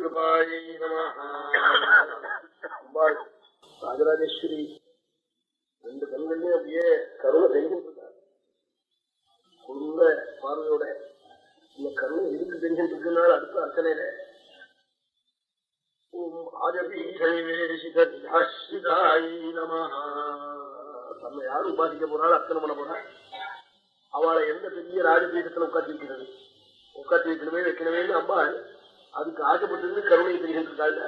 ராஜகிருபாயை அம்பாள் ராஜராஜேஸ்வரி ரெண்டு கண்கள்லயும் அப்படியே கருணை தெரிஞ்சிருக்கார் உள்ள பார்வையோட இந்த கருணை இருக்கு தெரிஞ்சிட்டு இருக்குனால அடுத்த அர்ச்சனையில நம்ம யாரும் உபாதிக்க போறாள் அர்ச்சனை பண்ண போறா. அவளை எந்த பெரிய ராஜபீடத்துல உட்காந்து வைக்கிறது உட்காந்து வைக்கணுமே வைக்கணுமே அம்பாள் அதுக்கு ஆசைப்பட்டு கருணை தெரிகின்றாள்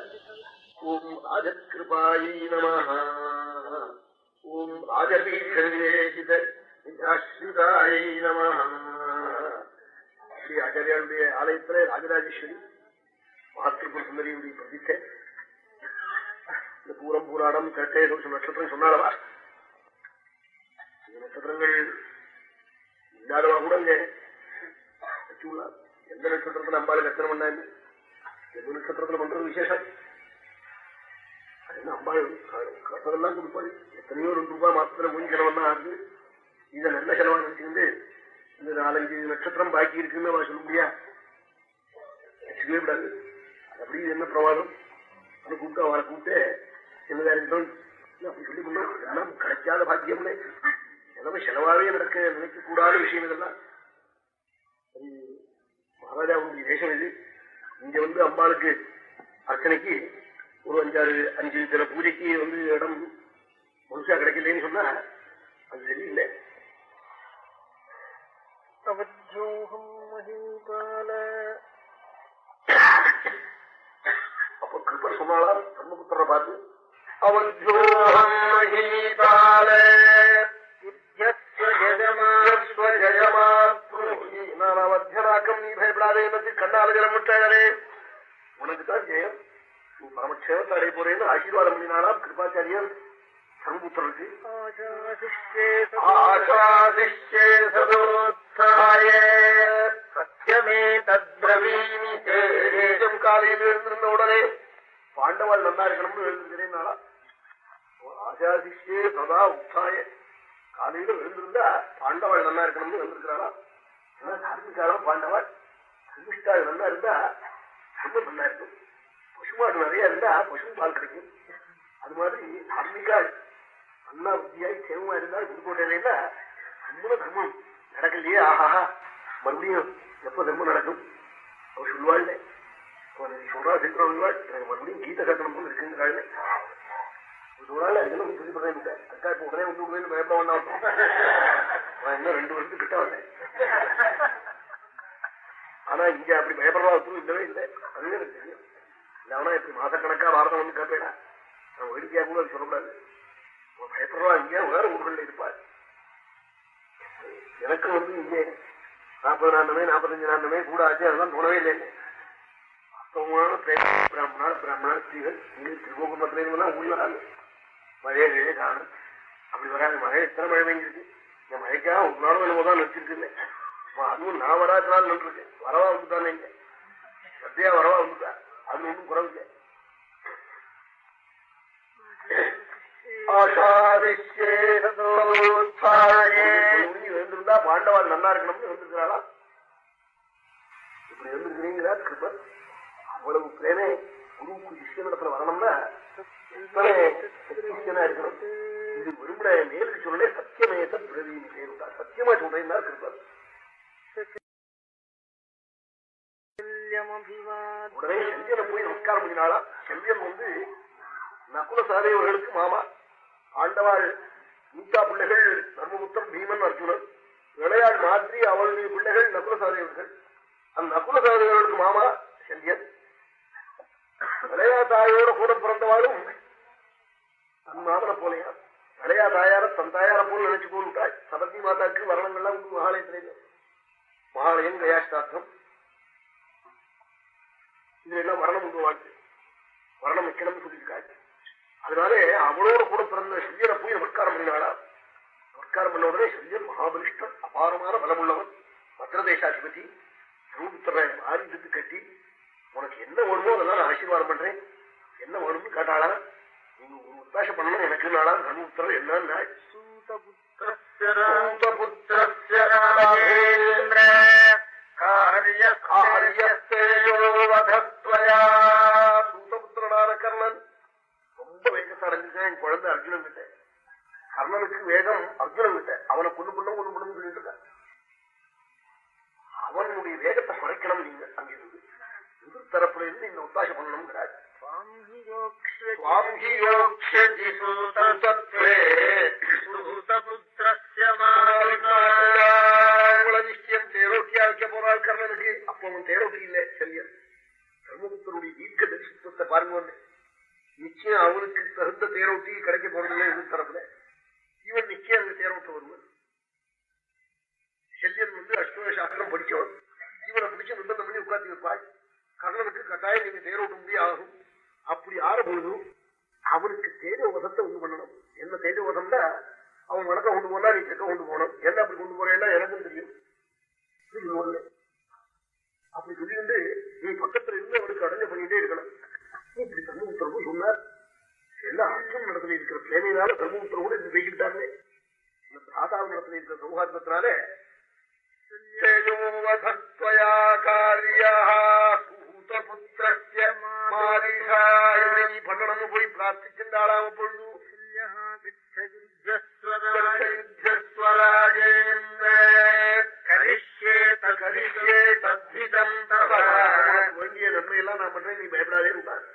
ஓம் ராஜகிருபாயை நம ஓம் ராஜபீஷிதாய் நம ஸ்ரீ ஆச்சாரியாளுடைய ஆலயத்துல ராஜராஜேஸ்வரி மகாத்திரிபுர சுந்தரியுடைய பிரதிஷ்டை. இந்த பூரம் பூராடம் கட்டே நட்சத்திரம் சொன்னாலவா நட்சத்திரங்கள் இல்லாதவா கூட இங்க? எந்த நட்சத்திரத்தை நம்பாலும் கத்தனை பண்ணாங்க எந்த நட்சத்திரத்துல பண்றது விசேஷம். அது அம்பாள் கட்டதெல்லாம் கொடுப்பாள். எத்தனையோ ரெண்டு ரூபாய் மாத்திரம் மூணு செலவெல்லாம் ஆகுது. இதை நல்ல செலவா நினைச்சுக்கிட்டு இந்த நாலஞ்சு நட்சத்திரம் பாக்கி இருக்குன்னு அவன் சொல்ல முடியா வச்சுக்கவே கூடாது. அப்படி என்ன பிரமாதம்? அதை கூப்பிட்டு அவரை கூப்பிட்டு என்ன காரியம் அப்படி சொல்லி பண்ணோம் எல்லாம் கிடைக்காத பாக்கியம்னு செலவு செலவாவே நடக்க நினைக்க கூடாத விஷயம் இதெல்லாம். மகாராஜாவுடைய தேசம் இது. இங்க வந்து அம்பாளுக்கு அர்ச்சனைக்கு ஒரு அஞ்சாறு அஞ்சு சில பூஜைக்கு வந்து இடம் முழுசா கிடைக்கலன்னு சொன்னா அது சரியில்லை. அப்ப கிருப்பர் சொன்னாலா தர்மபுத்திர பார்த்து அவஜோகம் மகீபால அத்தியனாக்கம் நீ பயப்படாதே என்று கண்ணால ஜலம் விட்டாரே உனக்கு தான் ஜெயம். நீ பரமக்ஷேமத்தை அடைய போறேன்னு ஆசீர்வாதம் பண்ணினாலாம் கிருபாச்சாரியர் தர்மபுத்திரருக்கு ஆசாதிஷ்யே சதோத்தாய சத்தியமே தத்ரவீமி சேஜம் காலையில் எழுந்திருந்த உடனே பாண்டவாள் நல்லா இருக்கணும்னு எழுந்திருக்கிறேன் ஆசாதிஷ்யே சதா உத்தாய காலையில எழுந்திருந்தா பாண்டவாள் நல்லா இருக்கணும்னு எழுந்திருக்கிறாளா? தார்மிகாரம் பாண்டவர் சந்திஷ்டாள் நல்லா இருந்தா ரொம்ப நல்லா இருக்கும். பசுமாடு நிறைய இருந்தா பசு பால் கிடைக்கும். அது மாதிரி தார்மிகாள் அண்ணா புத்தியாய் சேவமா இருந்தா புதுக்கோட்டையில ரொம்ப தர்மம் நடக்கலையே ஆஹாஹா. மறுபடியும் எப்ப தர்மம் நடக்கும்? அவர் சொல்லுவாள் சொல்றா சீக்கிரம் எனக்கு மறுபடியும் கீத கட்டணம் போல இருக்குங்கிறாள் சொல்றாள் அதுக்கு சொல்லி பண்ண அக்கா இப்ப உடனே வந்து உடனே பயப்பட வேண்டாம். நான் இன்னும் ரெண்டு வருஷத்துக்கு கிட்ட வந்தேன். ஆனா இங்க அப்படி பயப்படுறதா ஒருத்தரும் இல்லவே இல்லை. அதுவே எனக்கு தெரியும். இல்ல இப்படி மாசக்கணக்கா பாரதம் வந்து கேட்பேடா நான் வேடிக்கையா கூட அது சொல்லக்கூடாது. பயப்படுறா இங்கே வேற ஊர்கள்ல இருப்பார் எனக்கு வந்து இங்கே நாற்பது நாண்டமே நாற்பத்தஞ்சு நாண்டமே கூட ஆச்சு அதெல்லாம் போனவே இல்லை. வாஸ்தவமான பிராமணா பிராமணா ஸ்திரீகள் இங்கே தான் ஊழி வராங்க. மழையே கிழே காணும். அப்படி வராது மழை எத்தனை மழை பெஞ்சிருக்கு மழைக்காக ஒரு நாளும் என்னமோ தான் நினைச்சிருக்கு அதுவும் நான் வராதனால நின்றுருக்கு வரவா வந்துட்டானே சத்தியா வரவா வந்துட்டா? அது ஒன்றும் குறவில்லை. எழுந்திருந்தா பாண்டவாள் நல்லா இருக்கணும்னு எழுந்திருக்கிறாளா இப்படி எழுந்திருக்கிறீங்களா கிருப்பர் அவ்வளவு பிரேமே. குருவுக்கு சிஷ்யனிடத்துல வரணும்னா சிஷ்யனா இருக்கணும். இது விரும்பின மேலுக்கு சொல்லே சத்தியமே பிரவீன் பேருண்டா சத்தியமா சொல்றேன் கிருப்பர் உடனே செல்வியனை போய் நமஸ்காரம் பண்ணினாளா? செல்வியன் வந்து நகுல சகதேவர்களுக்கு மாமா ஆண்டவாள் நீச்சா பிள்ளைகள் தர்மபுத்தம் பீமன் அர்ஜுனன் விளையாள் மாதிரி அவளுடைய பிள்ளைகள் நகுல சகதேவர்கள் அந்த நகுல சகதேவர்களுக்கு மாமா செல்வியன் விளையா தாயோட கூட பிறந்தவாளும் தன் மாமனை போலையா? பழையா தாயார தன் தாயார போல் நினைச்சு போட்டாள் சபதி மாதாக்கு வரணங்கள்லாம் உண்டு மகாலயத்திலே மகாலயம் கயாஷ்டார்த்தம். இதுல எல்லாம் வரணம் உண்டு வாழ்க்கை. வரணம் வைக்கணும்னு சொல்லியிருக்காள் அதனால அவளோட கூட பிறந்த செல்லியனை போய் நமஸ்காரம் பண்ணினாளா? நமஸ்காரம் பண்ண உடனே ஸ்ரீயர் மகாபலிஷ்டன் அபாரமான பலமுள்ளவன் பத்திரதேசாதிபதி ரூபுத்தரை ஆயுதத்து கட்டி உனக்கு என்ன வேணுமோ அதெல்லாம் நான் ஆசீர்வாதம் பண்றேன். என்ன வேணும்னு கேட்டாளா? நீங்க ஒரு பாஷ பண்ணணும் எனக்கு நாளாம் சமுத்திரம் என்னன்னா சூதபுத்திரனான கர்ணன். ரொம்ப வேகத்தை அடைஞ்சிட்டேன். என் குழந்தை அர்ஜுனன் கிட்ட. கர்ணனுக்கு வேகம் அர்ஜுனன் கிட்ட. அவனை கொண்டு பண்ண கொண்டு பண்ணு அவனுடைய வேகத்தை குறைக்கணும் நீங்க அங்கிருந்து. எதிர் தரப்புல இருந்து இந்த உத்தாசம் பண்ணணும்ங்கிறாரு நிச்சயம் தேரோட்டியா வைக்க போறாள் கர்ணனுக்கு அப்போ அவன் தேரோட்டி இல்லை செல்யன் தர்மபுத்தருடைய தீர்க்க தரிசித்துவத்தை பாருங்க நிச்சயம் அவனுக்கு தகுந்த தேரோட்டி கிடைக்க போறதில்லை எதிர் தரப்புல இவன் நிச்சயம் அங்க தேரோட்ட வருவன். செல்யன் வந்து அஷ்டம சாஸ்திரம் படிச்சவன். இவனை பிடிச்ச நிர்பந்தம் பண்ணி உட்காந்து வைப்பாள். கர்ணனுக்கு கட்டாயம் நீங்க தேரோட்ட ஆகும். அப்படி ஆற பொழுதும் அவனுக்கு தேஜ வசத்தை உண்டு பண்ணணும். என்ன தேஜ உதம்னா அவன் வணக்க கொண்டு போனா நீ செக்க கொண்டு போகணும். என்ன அப்படி கொண்டு போறேன்னா எனக்கும் தெரியும். அப்படி வந்து நீ பக்கத்துல இருந்து அவனுக்கு அடைஞ்ச பண்ணிட்டே இருக்கணும். இப்படி தர்மபுத்திரமும் சொன்னார். எல்லாம் அர்த்தம் நடத்துல இருக்கிற பிரேமையினால தர்மபுத்திரம் கூட இப்படி பேசிக்கிட்டாங்க இந்த தாத்தாவின் நடத்துல இருக்கிற சௌஹார்தத்தினால பண்ணணும்னு போய் பிரார்த்திச்சுட்டாளாம பொழுது வேண்டிய நன்மையெல்லாம் நான் பண்றேன் நீ பயப்படாதே உட்கார்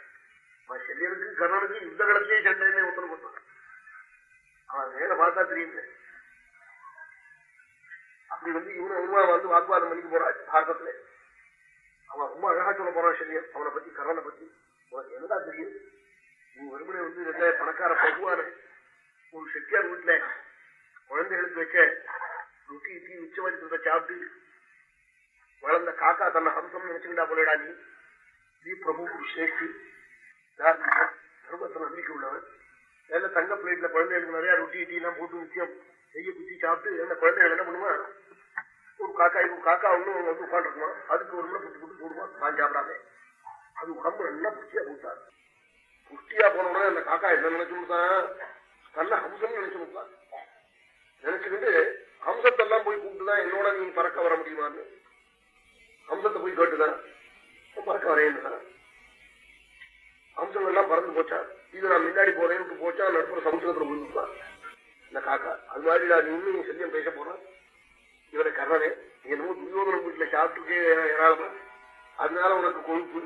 செல்லியனுக்கு கர்ணனுக்கு யுத்த களத்திலே சண்டைன்னு உத்தரவு பண்ணான் அவன் நேர பார்த்தா தெரியுது அப்படி வந்து இவனை உருவா வந்து வாக்குவாதம் பண்ணிக்க போறான் பாரதத்துல அவன் ரொம்ப அழகா சொல்ல போறான் செல்லியன் அவனை பத்தி கர்ணனை பத்தி. உனக்கு என்னடா தெரியும்? நீ ஒருமுறை வந்து நல்ல பணக்கார பகுவான ஒரு செட்டியார் வீட்டுல குழந்தைகளுக்கு வச்ச ரொட்டி இட்டி மிச்ச மாதிரி சாப்பிட்டு வளர்ந்த காக்கா தன்னை ஹம்சம் நினைச்சுக்கிட்டா போலடா நீ. ஸ்ரீ பிரபு சேஷ்டி தர்மத்தை நம்பிக்கை உள்ளவன். நல்ல தங்க பிளேட்ல குழந்தைகளுக்கு நிறைய ரொட்டி இட்டி எல்லாம் போட்டு நிச்சயம் செய்ய குத்தி சாப்பிட்டு என்ன குழந்தைகள் என்ன பண்ணுவான்? ஒரு காக்கா ஒரு காக்கா ஒன்னும் வந்து உட்காந்துருக்குமா அதுக்கு ஒரு முறை புட்டு புட்டு போடுவான் நான் சாப்பிடாமே. அது உடம்பு நல்லா புஷ்டியா போட்டான் புஷ்டியா போன உடனே அந்த காக்கா என்ன நினைச்சு கொடுத்தான் நல்ல ஹம்சம் நினைச்சு கொடுத்தான் நினைச்சுக்கிட்டு ஹம்சத்தெல்லாம் போய் கூப்பிட்டுதான் என்னோட நீ பறக்க வர முடியுமான்னு. ஹம்சத்தை போய் கேட்டுதான் பறக்க வரேன்னு ஹம்சம் எல்லாம் பறந்து போச்சா? இது நான் முன்னாடி போறேன்னு போச்சா? நடுப்புற சமுத்திரத்துல விழுந்துப்பான் இந்த காக்கா அது மாதிரி நான் இன்னும் செல்லியம் பேச போறேன் இவரை கர்ணனே என்னமோ துரியோதன வீட்டுல சாப்பிட்டுக்கே ஏராளமா அதனால உனக்கு கொழுப்பு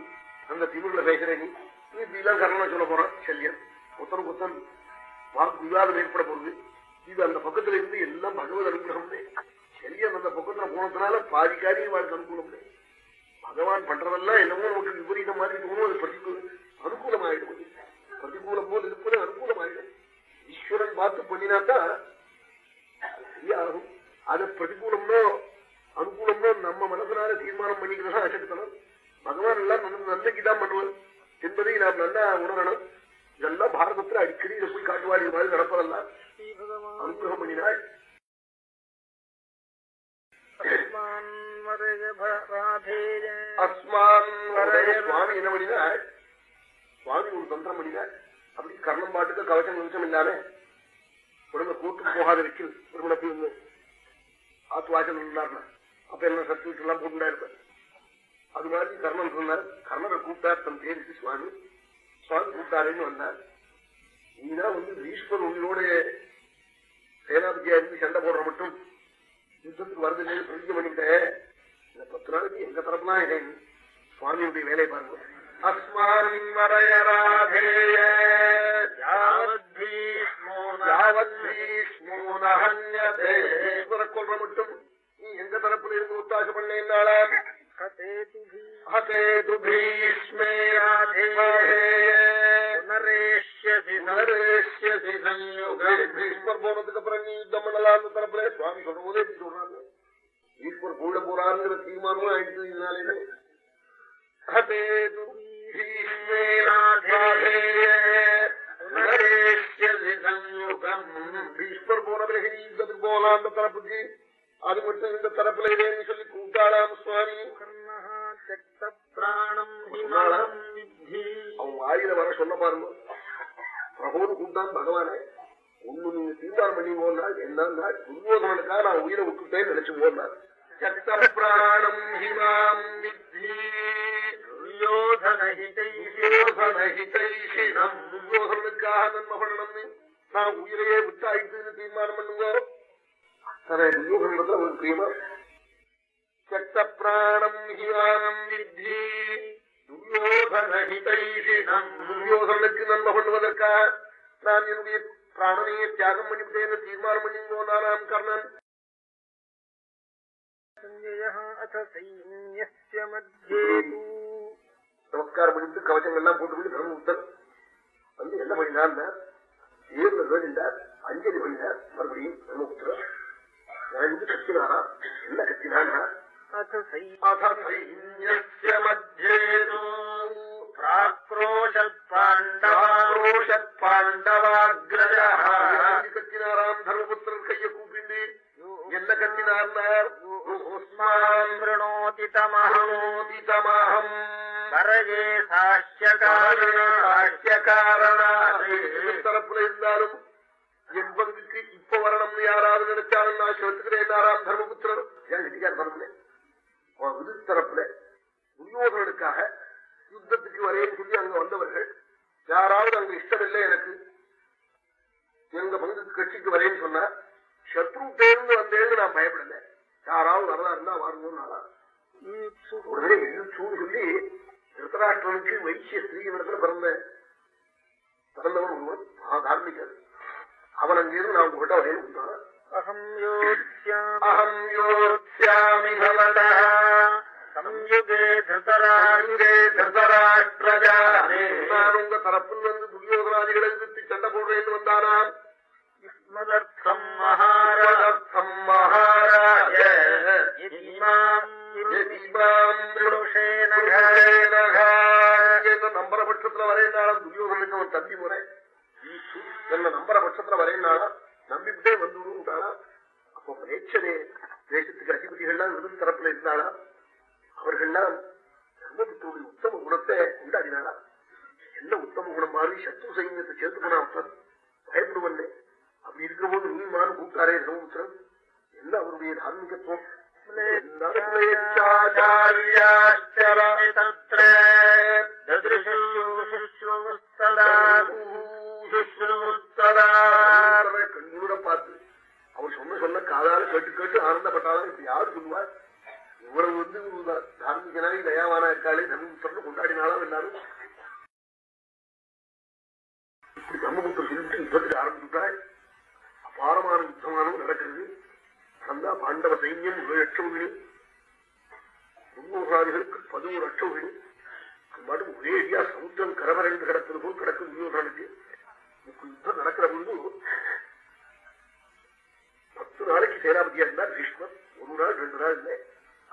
அந்த திமிர்ல பேசுற நீ நீ இப்படிலாம் கர்ணனை சொல்ல போறான் செல்லியன் ஒத்தன் புத்தன் வாக்கு விவாதம் ஏற்பட போகுது. இது அந்த பக்கத்துல இருந்து எல்லாம் பகவத் அனுகிரகம் செல்லியன் அந்த பக்கத்துல போனதுனால பாதி காரியம் வாழ்க்கை அனுகூலம் பகவான் பண்றதெல்லாம் என்னமோ நமக்கு விபரீதம் மாதிரி தோணும் அது பிரதிகூலம் அனுகூலமாயிடும். பிரதிகூலம் போல் இருப்பது அனுகூலமாயிடும். ஈஸ்வரன் பார்த்து பண்ணினாக்கா சரியாகும். அது பிரதிகூலம்னோ அனுகூலம்னோ நம்ம மனசனால தீர்மானம் பண்ணிக்கிறதா அசக்தனம் பகவான் எல்லாம் நம்ம நன்மைக்கு தான் பண்ணுவார். என்பதை நாம் நல்லா உணரணும். இதெல்லாம் பாரதத்துல அடிக்கடி இதை போய் காட்டுவாடி மாதிரி நடப்பதெல்லாம். அனுகிரகம் பண்ணினாள் சுவாமி என்ன பண்ணினாள் சுவாமி ஒரு தந்திரம் பண்ணினாள் அப்படி கர்ணம் பாட்டுக்கு கவசம் நிமிஷம் இல்லாம உடனே கூட்டு போகாத வைக்கல் திருமணத்தில் ஆத்து ஆத்வாசன் இருந்தார்னா அப்ப என்ன சர்டிபிகேட் எல்லாம் போட்டுட்டா இருப்பார் அது மாதிரி கர்ணன் சொன்னார் கர்ணரை கூப்பிட்டார் தன் பேருக்கு சுவாமி. சுவாமி கூப்பிட்டாருன்னு வந்தார். நீதான் வந்து ஈஸ்வர் உங்களோட சேனாபதியா இருந்து சண்டை போடுற மட்டும் யுத்தத்துக்கு வருதுன்னு பிரதிஜை பண்ணிட்டேன் இந்த பத்து நாளைக்கு எங்க தரப்புலாம் சுவாமியுடைய வேலையை பாருங்க. அஸ்மான் வரயராதேய ஈஸ்வர கொள்ற மட்டும் நீ எங்க தரப்புல இருந்து ஒத்தாசை பண்ணேன்னாலாம் போனதுக்கு அப்புறம் நீ யுத்தம் பண்ணலாம் தரப்புல சுவாமி சொல்ற போதே சொல்றாங்க. ஈஸ்வர் கூட போறாங்கிற தீர்மானமும் ஆயிடுச்சு இதனாலே ஈஸ்வர் போன பிறகு நீ யுத்தத்துக்கு போகலாம் அந்த தரப்புக்கு அது மட்டும் இந்த தரப்புல இதேன்னு சொல்லி கூட்டாளாம் சுவாமி. அவங்க ஆயிர வர சொல்ல பாருங்க. பிரபோன்னு கூப்பிட்டான் பகவானே ஒண்ணு நீங்க தீர்மானம் பண்ணி போனாள் என்னன்னா துரியோதனனுக்காக நான் உயிரை விட்டுட்டேன்னு நினைச்சு போனார் சத்த பிராணம் ஹிமாம் துரியோதனுக்காக நன்மை பண்ணணும்னு நான் உயிரையே விட்டாயிட்டுன்னு தீர்மானம் பண்ணுங்க. துரியோகனத்துல ஒரு பிரியமா சட்ட பிராணம் ஹியானம் துரியோகனஹிதைஷிணம் துரியோகனுக்கு நன்மை பண்ணுவதற்கா நான் என்னுடைய பிராணனையே தியாகம் பண்ணிவிட்டேன்னு தீர்மானம் பண்ணிங்கோ நானாம் கர்ணன் நமஸ்காரம் பண்ணிட்டு கவச்சங்கள் எல்லாம் போட்டு தர்மபுத்தர் வந்து என்ன பண்ணினார் ஏர்ல வேண்டார் அஞ்சலி பண்ணினார் மறுபடியும் தர்மபுத்திரர் இறங்கி கத்தினாரா என்ன கத்தினான்னா கத்தினாராம் தர்மபுத்திரர் கைய கூப்பிண்டு என்ன கத்தினார் வரஜே தரப்புல இருந்தாலும் என் பங்குக்கு இப்ப வரணும்னு யாராவது நினைச்சாலும் நான் செலுத்துக்கிறேன் தர்மபுத்திரன் தர்மபுத்திரர் ஏன் கட்டிக்கார் தரப்புல விது தரப்புல துரியோகனுக்காக யுத்தத்துக்கு வரேன்னு சொல்லி அங்க வந்தவர்கள் யாராவது அங்க இஷ்டமில்லை எனக்கு எங்க பங்கு கட்சிக்கு வரேன்னு சொன்னா சத்ரு தேர்ந்து வந்தேன்னு நான் பயப்படல யாராவது வரதா இருந்தா வரணும்னு உடனே சொல்லி திருத்தராஷ்டிரனுக்கு வைசிய ஸ்திரீனிடத்துல பிறந்த பிறந்தவன் ஒருவன் தார்மிகன் அவன் அங்கிருந்து நான் உங்ககிட்ட வரேன்னு கொடுத்தான்? அகம் யோத்யாமி. பவதः சம்யுகே திருதராங்கே திருதராஷ்டிரஜானே நான் உங்க தரப்பில் வந்து துரியோதனாதிகளை எதிர்த்து சண்டை போடுறேன்னு வந்தானாம். ஸ்மதர்த்தம் மகாராஜ. மகாராஜம் மகாராஜ. நம்பர பட்சத்துல அவன் தம்பி முறை என்ன நம்புற பட்சத்துல வரையினாலும் நம்பிவிட்டே வந்து அப்போ பிரேட்சதே தேசத்துக்கு அதிபதிகள்லாம் விருது தரப்புல இருந்தாளா அவர்கள்லாம் தர்மபுத்தருடைய உத்தம குணத்தை கொண்டாடினாளா என்ன உத்தம குணம் மாறி சத்ரு சைன்யத்தை சேர்த்து போனா அவன் பயப்படுவன்னே அப்படி இருக்கிற போது நீ மாறு கூட்டாரே தர்மபுத்திரன் என்ன அவருடைய தார்மீகத்துவம்? தத்ர ததிருஷு சதா கண்ணூட பார்த்து. அவர் சொன்ன சொன்ன காதால கேட்டு கேட்டு ஆனந்தப்பட்டாலும் இப்ப யாரு சொல்லுவார் இவ்வளவு வந்து தார்மிகனாய் தயாவானா இருக்காளே தர்மபுத்திரன் கொண்டாடினாலும் எல்லாரும்? இப்படி தர்மபுத்திரன் சொல்லிட்டு யுத்தத்துக்கு ஆரம்பிச்சுட்டாள் அபாரமான யுத்தமானது நடக்கிறது. அந்த பாண்டவ சைன்யம் ஏழு லட்சம் முன்னூறாதிகளுக்கு பதினோரு லட்சம் மட்டும் ஒரே அடியா சமுத்திரம் கரவரண்டு கிடக்கிறது போல் கிடக்கும் துரியோதனுக்கு யுத்தம் நடக்கிற பொழுது பத்து நாளைக்கு சேனாபதியா இருந்தார் பீஷ்மர். ஒரு நாள் ரெண்டு நாள் இல்லை.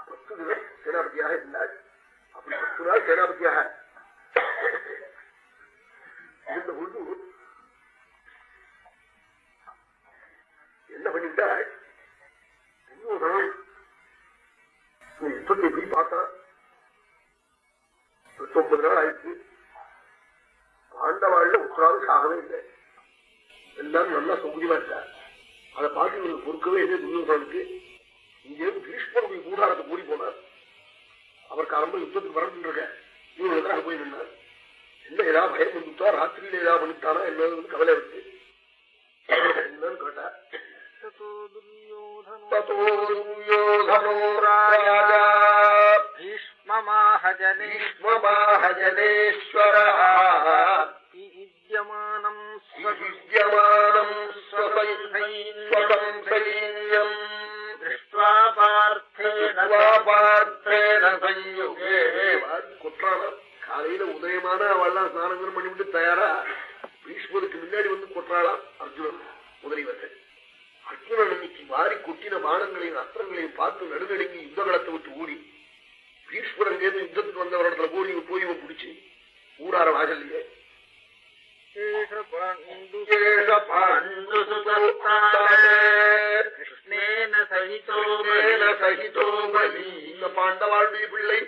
பத்து தினம் சேனாபதியாக இருந்தார். அப்படி பத்து நாள் சேனாபதியாக இருந்த பொழுது என்ன பண்ணிவிட்டாள் துரியோதனன் இந்த யுத்தத்தை எப்படி பார்த்தா பத்தொன்பது நாள் ஆயிடுச்சு பாண்டவாள்ல உத்தராவது சாகவே இல்லை. எல்லாரும் நல்லா சௌகரியமா இருக்கார். அதை பார்த்து இவங்க பொறுக்கவே இல்லை துரியோதனுக்கு இங்கேருந்து பீஷ்மருடைய கூடாரத்தை கூடி போனார். அவர் காலம்பு யுத்தத்துக்கு வரணும் இருக்க இவங்க எதிராக போய் நின்னார். என்ன ஏதாவது பயம் வந்துட்டா? ராத்திரியில ஏதாவது பண்ணிட்டானா? என்னன்னு கவலை வச்சு என்னன்னு கேட்டா ததோ துரியோதனோ ராஜா. மமாஹஜனேஸ்வர. யுஜமானம் ஸ்வசைன்யம் திருஷ்டுவா பார்த்தேன சஞ்சுகே குற்றாலம் காலையில உதயமான அவள்லாம் ஸ்நானங்கள் பண்ணிவிட்டு தயாரா பீஷ்மருக்கு முன்னாடி வந்து கொற்றாளாம் அர்ஜுனன் முதலியவர்கள் அர்ஜுனன் இன்னைக்கு மாறி கொட்டின பானங்களையும் அஸ்திரங்களையும் பார்த்து நடுநடுங்கி யுத்த விட்டு ஓடி பீஷ்மரன் சேர்ந்து யுத்தத்துக்கு வந்தவரிடத்துல போய் இவ போய் இவன் பிடிச்சு ஊரார வாசல்லையே. பாண்டவாளுடைய பிள்ளை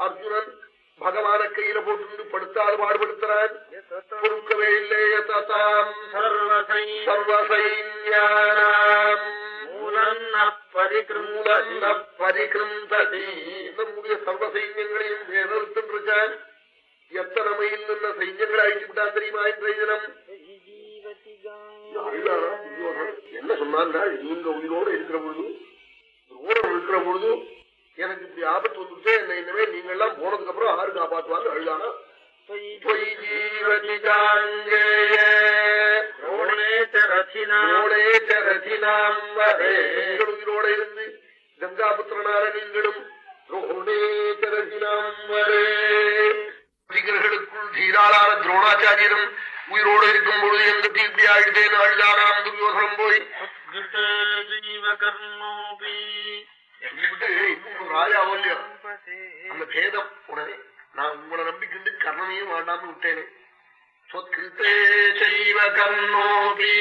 அர்ஜுனன் பகவான கையில போட்டு படுத்தாறு பாடுபடுத்தினான் பொறுக்கவே இல்லையே தாம் சர்வசைன்யானாம். நம்முடைய சர்வ சைன்யங்களையும் வேதத்துன்னு எத்தனை மைல் நின்ன சைன்யங்களை அழிச்சு விட்டான் தெரியுமா இன்றைய தினம் என்ன சொன்னான் நீங்க உயிரோடு இருக்கிற பொழுது ஊரம் இருக்கிற பொழுது எனக்கு இப்படி ஆபத்து வந்துட்டு என்ன இனிமே நீங்க எல்லாம் போனதுக்கு அப்புறம் ஆறு காப்பாற்றுவாங்க அழுதானா பொய் ஜீவதி ஜாங்கேய ரோணே ச ரதினா ோடே ச ரதினாம் வதே. நீங்கள் உயிரோட இருந்து கங்காபுத்திரனால நீங்களும் ரோணே ச ரதினாம் வதே. சீக்கிரர்களுக்குள் தீராளான துரோணாச்சாரியரும் உயிரோடு இருக்கும் பொழுது எங்கிட்ட இப்படி ஆயிடுதேன்னு அழுதானாம் துரியோசனம் போய் கிருதே ஜீவ கர்மோபி சொல்லிவிட்டு இன்னும் ராஜாவோ இல்லையோ அந்த பேதம் உடனே நான் உங்களை நம்பிக்கிண்டு கர்ணனையும் வேண்டாம்னு விட்டேனே. சொத்கிருத்தே செய்வ கர்ணோபி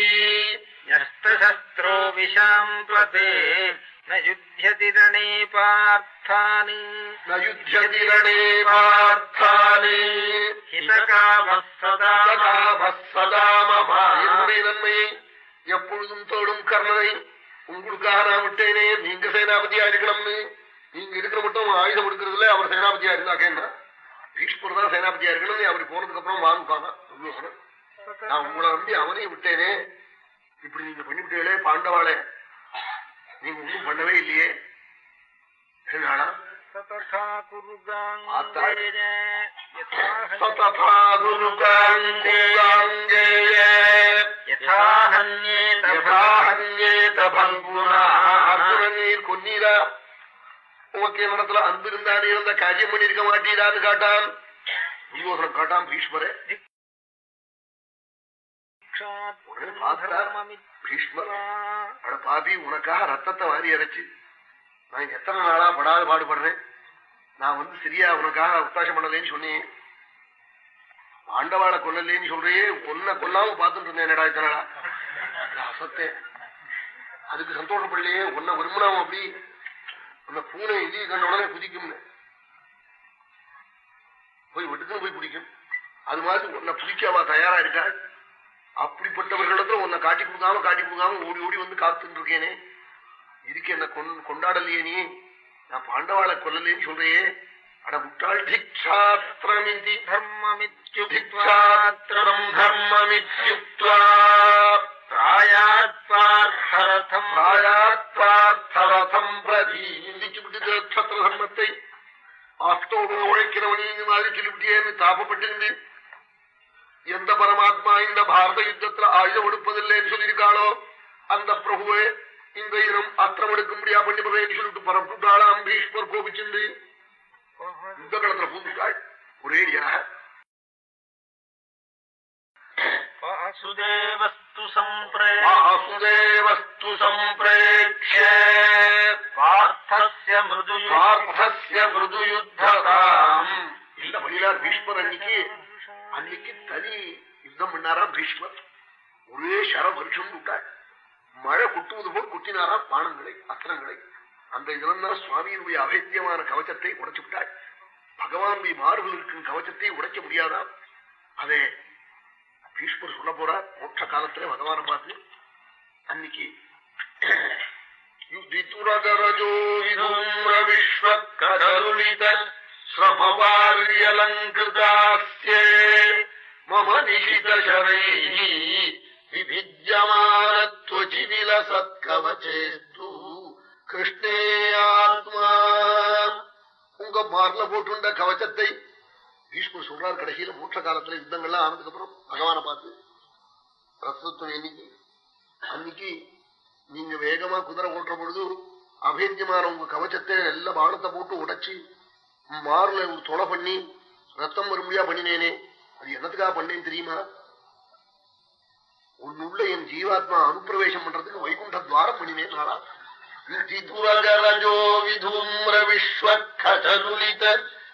யஸ்தசஸ்திரோ விஷாம் த்வதே. ந யுத்தியதி ரணே பார்த்தானி. நயுத்தியதிரணே பார்த்தானே நன்மையை எப்பொழுதும் தேடும் கர்ணனை உங்களுக்காக நான் விட்டேனே. நீங்க சேனாபதியா இருக்கணும்னு. நீங்க இருக்கிற மட்டும் ஆயுதம் எடுக்கிறதுல அவர் சேனாபதியா இருந்தாக்கேன்னா பீஷ்மர் தான் சேனாபதியா இருக்கணும் அவர் போனதுக்கு அப்புறம் துரியோதனன். நான் உங்களை நம்பி அவனையும் விட்டேனே. இப்படி நீங்க பண்ணிவிட்டீங்களே பாண்டவாளே. நீங்க ஒன்றும் பண்ணவே இல்லையே. என்னாடா கொன்னீரா? உமக்கு என்னிடத்துல அன்பு இருந்தா நீ இருந்த காரியம் பண்ணிருக்க மாட்டீரான்னு காட்டான். துரியோசனம் காட்டான் பீஷ்மரே பாபி உனக்காக ரத்தத்தை வாரி அரைச்சு. நான் எத்தனை நாளா படாத பாடுபடுறேன். நான் வந்து சரியா உனக்காக உத்தாசம் பண்ணலேன்னு சொன்னேன். ஆண்டவாளை கொல்லலேன்னு சொல்றே கொன்ன கொல்லாம பார்த்துட்டு இருந்தேன். என்னடா இத்தனை அசத்தேன். அசத்தே அதுக்கு சந்தோஷப்படலையே. உன்னை விரும்பினாவும் அப்படி. அந்த பூனை இடி கண்ட உடனே குதிக்கும் போய் வெட்டுக்குன்னு போய் பிடிக்கும். அது மாதிரி உன்னை பிடிக்க அவ தயாரா இருக்காள் அப்படிப்பட்டவர்களிடத்துல உன்னை காட்டி கொடுக்காம காட்டி கொடுக்காம ஓடி ஓடி வந்து காத்துட்டு இருக்கேனே இதுக்கு என்ன கொண்- கொண்டாடலையே நீ? நான் பாண்டவாளை கொல்லலேன்னு சொல்றியே. அட முட்டாள். திக்ஷாஸ்திரமிதி திக்ஷாஸ்திரம் தர்மமித்யுக்த்வா பிராயாத் பார்த்தரதம் பிராயாத் பார்த்தரதம் பிரதி நிந்திச்சு விட்டு நட்சத்திர தர்மத்தை ஆஸ்தோக உழைக்கிறவனையும் மாதிரி சொல்லிவிட்டேன்னு தாபப்பட்டிருந்து எந்த பரமாத்மா இந்த பாரத யுத்தத்துல ஆயுதம் எடுப்பதில்லைன்னு சொல்லியிருக்காளோ அந்த பிரபுவே இந்த இனம் அஸ்திரம் எடுக்கும்படியா பண்ணிவிடுறேன்னு சொல்லிட்டு பரப்புட்டாளாம் பீஷ்மர் கோபிச்சிருந்து யுத்த களத்துல பூந்துட்டாள் ஒரேடியாக சம்பிரேக்ஷ பார்த்தஸ்ய மிருது பார்த்தஸ்ய மிருது யுத்ததாம் இல்ல பண்ணினார் பீஷ்மர் அன்னைக்கு அன்னைக்கு தனி யுத்தம் பண்ணாராம் பீஷ்மர்? ஒரே சர வருஷம் விட்டாள் மழை கொட்டுவது போல் கொட்டினாராம் பானங்களை அஸ்திரங்களை அந்த இதுல சுவாமியினுடைய அபேத்தியமான கவச்சத்தை உடைச்சு விட்டாள் பகவானுடைய மார்பில் இருக்கும் கவச்சத்தை உடைக்க முடியாதாம் அதை பீஷ்மர் சொல்ல போறார் மோட்ச காலத்துல பகவானை பார்த்து அன்னைக்கு ஸ்ரமவாரியலங்கிருதாஸ்யே மம நிஷித சரைः விபித்யமானத்வச்சிவில சத்கவச்சேஸ்து கிருஷ்ணே ஆத்மா உங்க மார்ல போட்டுண்ட கவச்சத்தை பீஷ்மர் சொல்றார் கடைசியில மூற்ற காலத்துல யுத்தங்கள்லாம் ஆனதுக்கு அப்புறம் பகவான பார்த்து ரசத்துவம் என்னைக்கு? அன்னைக்கு நீங்க வேகமா குதிரை ஓட்டுற பொழுது அபேத்தியமான உங்க கவச்சத்தை நல்ல பானத்தை போட்டு உடைச்சி மாறுல ஒரு தொலை பண்ணி ரத்தம் வரும்படியா பண்ணினேனே. அது என்னத்துக்காக பண்ணேன்னு தெரியுமா? உன்னுள்ள என் ஜீவாத்மா அனுப்பிரவேசம் பண்றதுக்கு வைகுண்ட துவாரம் பண்ணினேன் நாளா துரகரஜோ விதும்ர விஸ்வக்கதருளித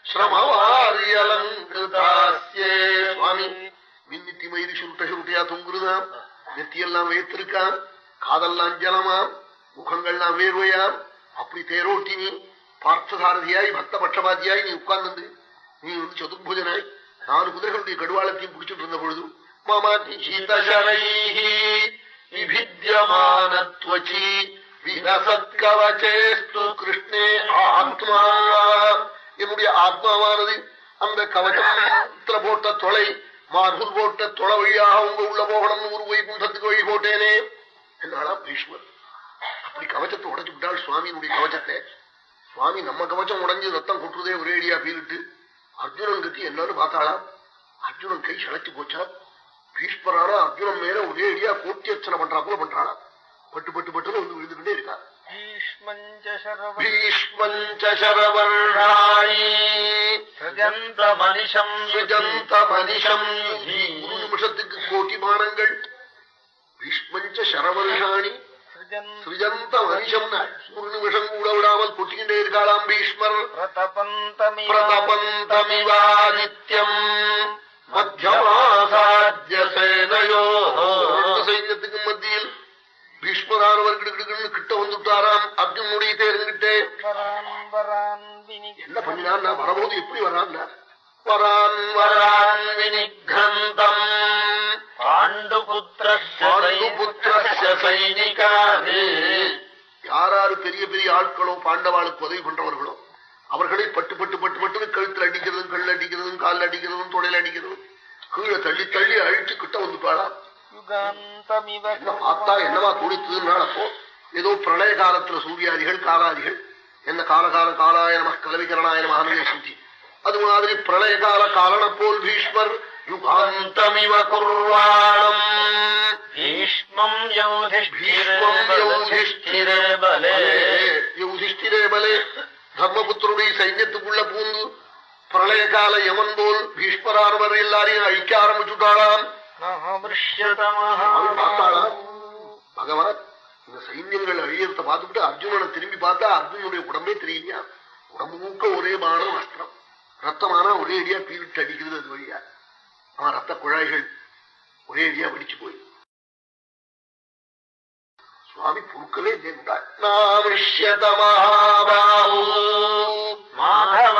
ஸ்ரமவாரியலங்கிருதாஸ்யே சுவாமி மின்னிட்டி மயிறு சுருட்ட சுருட்டையா தொங்குருதாம் நெத்தியெல்லாம் வேத்திருக்காம் காதெல்லாம் ஜலமாம் முகங்கள்லாம் வேர்வையாம் அப்படி தேரோட்டி நீ பார்த்தசாரதியாய் பக்த பட்சபாதியாய் நீ உட்கார்ந்து நீ வந்து சதுர்புஜனாய் நாலு குதிரைகளுடைய கடுவாளத்தையும் பிடிச்சிட்டு இருந்த பொழுது மம நிஷிதரைஹி விபித்யமானத்வச்சி வினசத்கவச்சேஸ்து கிருஷ்ணே ஆத்மா என்னுடைய ஆத்மாவானது அந்த கவசத்துல போட்ட தொலை மார்புல் போட்ட தொலை வழியாக உங்க உள்ள போகணும்னு ஒரு வைகுண்டத்துக்கு வழி போட்டேனே. என்னாலா பீஷ்மர் அப்படி கவச்சத்தை உடைச்சு விட்டாள் சுவாமியினுடைய கவச்சத்தை சுவாமி நம்ம கவச்சம் உடைஞ்சு ரத்தம் கொட்டுறதே ஒரேடியா பீரிட்டு. அர்ஜுனன் கத்தி என்னன்னு பார்த்தாளாம். அர்ஜுனன் கை சளைச்சு போச்சா பீஷ்மரான அர்ஜுனன் மேல ஒரே அடியா கோட்டியர்ச்சனை பண்றா போல பண்றானா பட்டு பட்டு பட்டுன்னு வந்து விழுந்துகிட்டே இருக்கா. ഭീഷ്മഞ്ചർവർണായി സൃജന്തമനിഷം സൃജന്തമനിഷം നിമിഷത്തിക്ക് കോട്ടിമാനങ്ങൾ ഭീഷ്മഞ്ച ശരവർഷാണി സൃജന്ത മനുഷ്യം ഒരു നിമിഷം കൂടെ വിടാമൽ പൊട്ടിക്കൊണ്ടേ ഇരിക്കാളാം ഭീഷ്മർ പ്രതപന്തമിവാ നിത്യം മധ്യമാസാദ്യ സേനയോ സൈന്യത്തിന് பீஷ்மரானவர் கிடுக்கிடுக்குன்னு கிட்ட வந்துட்டாராம். அர்ஜுனுடைய தேர்ந்துட்டே என்ன பண்ணினான் வரபோது எப்படி வரான் வரான் வரான் வினிகிரந்தம் பாண்டு புத்திரசைனிகாரே யாராரு பெரிய பெரிய ஆட்களோ பாண்டவாளுக்கு உதவி பண்றவர்களோ அவர்களை பட்டு பட்டு பட்டு பட்டு கழுத்தில் அடிக்கிறதும் கல் அடிக்கிறதும் காலில் அடிக்கிறதும் தொடையில் அடிக்கிறதும் கீழே தள்ளி தள்ளி அழிச்சு கிட்ட வந்து வந்துட்டாளாம் ஆத்தா என்னவா துடித்ததுனாலப்போ ஏதோ பிரளய காலத்துல சூரியாதிகள் காலாதிகள் என்ன காலகால காலாயனமாக கலவிகரணாயனமாக சுத்தி அது மாதிரி பிரளய கால காலன போல் பீஷ்மர் சைன்யத்துக்குள்ள பூந்து பிரளய கால ബലേ போல் ഈ സൈന്യത്തുക്കുള്ള പൂന്ന് ஆரம்பிச்சுட்டாளாம் பகவர இந்த சைன்யங்கள் அழியறத பார்த்துட்டு அர்ஜுனனை திரும்பி பார்த்தா அர்ஜுனுடைய உடம்பே தெரியலையா? உடம்பு மூக்க ஒரே பானம் அஷ்டம் ரத்தமானா ஒரே அடியா பீவிட்டு அடிக்கிறது அது வழியா. அவன் ரத்த குழாய்கள் ஒரே அடியா வெடிச்சு போய். சுவாமி பொருட்களே மாதவ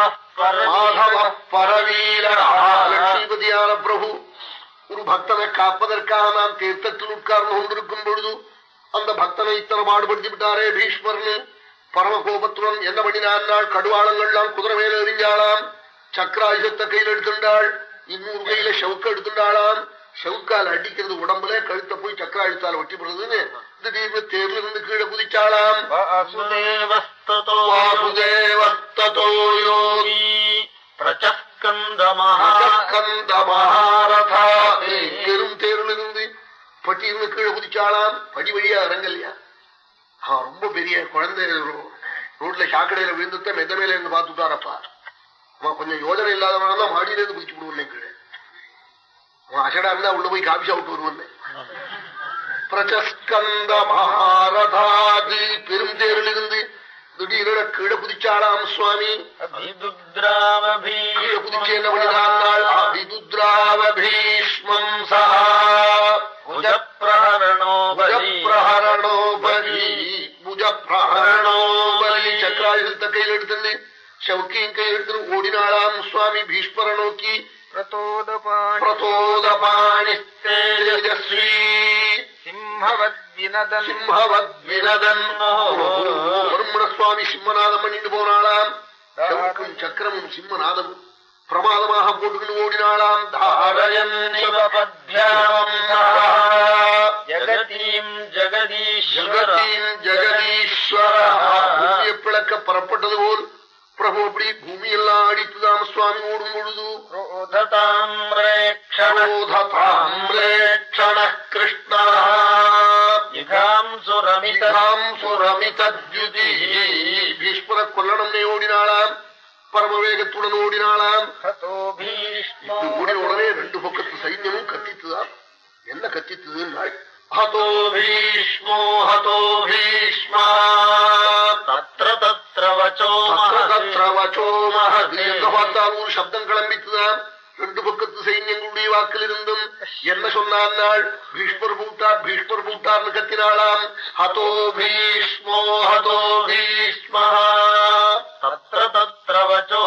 பரவீர பிரபு. ஒரு பக்தனை காப்பதற்காக நான் தீர்த்தத்தில் உட்கார்ந்து கொண்டிருக்கும் பொழுது அந்த பக்தனை இத்தனை பாடுபடுத்தி விட்டாரே பீஷ்மர்னு. பரமகோபத்துவன் என்ன பண்ணினான்? கடுவாளங்கள்லாம் குதிரை மேல எறிஞ்சாளாம் சக்கராயுதத்தை கையில் எடுத்துட்டாள். இன்னொரு கையில செவுக்க எடுத்துட்டாளாம். செவுக்கால் அடிக்கிறது உடம்புல கழுத்தை போய் சக்கராயுத்தால் ஒட்டிப்படுறதுன்னு திடீர்னு தேர்ல இருந்து கீழே குதிச்சாளாம். வாசுதேவஸ்தோ யோகி. பிரச்ச அஜஸ்கந்த மகாரதா பெரும் தேரிலிருந்து பட்டியிருந்து கீழே குதிச்சாலாம் படி வழியா இறங்கலையா? அவன் ரொம்ப பெரிய குழந்தை ரோட்ல சாக்கடையில விழுந்துட்ட மெத மேல இருந்து பார்த்துட்டாரப்பா. அவன் கொஞ்சம் யோஜனை இல்லாதவனா தான் மாடியில இருந்து குதிச்சு விடுவேன் கீழே. அவன் அசடா இருந்தா உள்ள போய் காபி சாப்பிட்டு வருவேன். பிரச்சஸ்கந்த மகாரதாதி பெரும் தேரிலிருந்து திடீரென கீழே குதிச்சாளாம் சுவாமி. கீழே குதிச்சு என்ன பண்ணினாள் அபிதுத்ராவபீஷ்மம் சஹரணோபலி புஜப்பிரஹரணோபலி சக்கராயுதத்தை கையில் எடுத்துன்னு சவுக்கியும் கையில் எடுத்து ஓடினாளாம் சுவாமி பீஷ்மர நோக்கி. பிரதோதபாணி. பிரதோதபாணி. தேஜஸ்வி. சிம்மவத் சுவாமி சிம்மநாதம் பண்ணிட்டு போனாளாம். செவுக்கும் சக்கரமும் சிம்மநாதமும் பிரமாதமாக போட்டுக்கிட்டு ஓடினாளாம். ஜகதீம் ஜெகதீஸ்வர பூமியை பிளக்க புறப்பட்டது போல் பிரபு அப்படி பூமியெல்லாம் அடித்து தாம சுவாமி ஓடும் பொழுது கிருஷ்ணா. பீஷ்மர கொல்லணம்னே ஓடினாளாம் பரமவேகத்துடன் ஓடினாளாம். ஓடின உடனே ரெண்டு பக்கத்து சைன்யமும் கத்தித்துதான் என்ன கத்தித்துதுன்னா ஹதோ பீஷ்மோ ஹதோ பீஷ்மா. தத்ர தத்ர வச்சோ தத்ர வச்சோ மகத். எங்க பார்த்தாலும் சப்தம் கிளம்பித்துதான் ரெண்டு பக்கத்து சைன்யங்களுடைய வாக்கில் இருந்தும் என்ன சொன்னாள் பீஷ்மர் பூட்டார் பீஷ்மர் பூட்டார்னு கத்தினாளாம். ஹதோ பீஷ்மோ ஹதோ பீஷ்மஹா. தத்ர தத்ர வச்சோ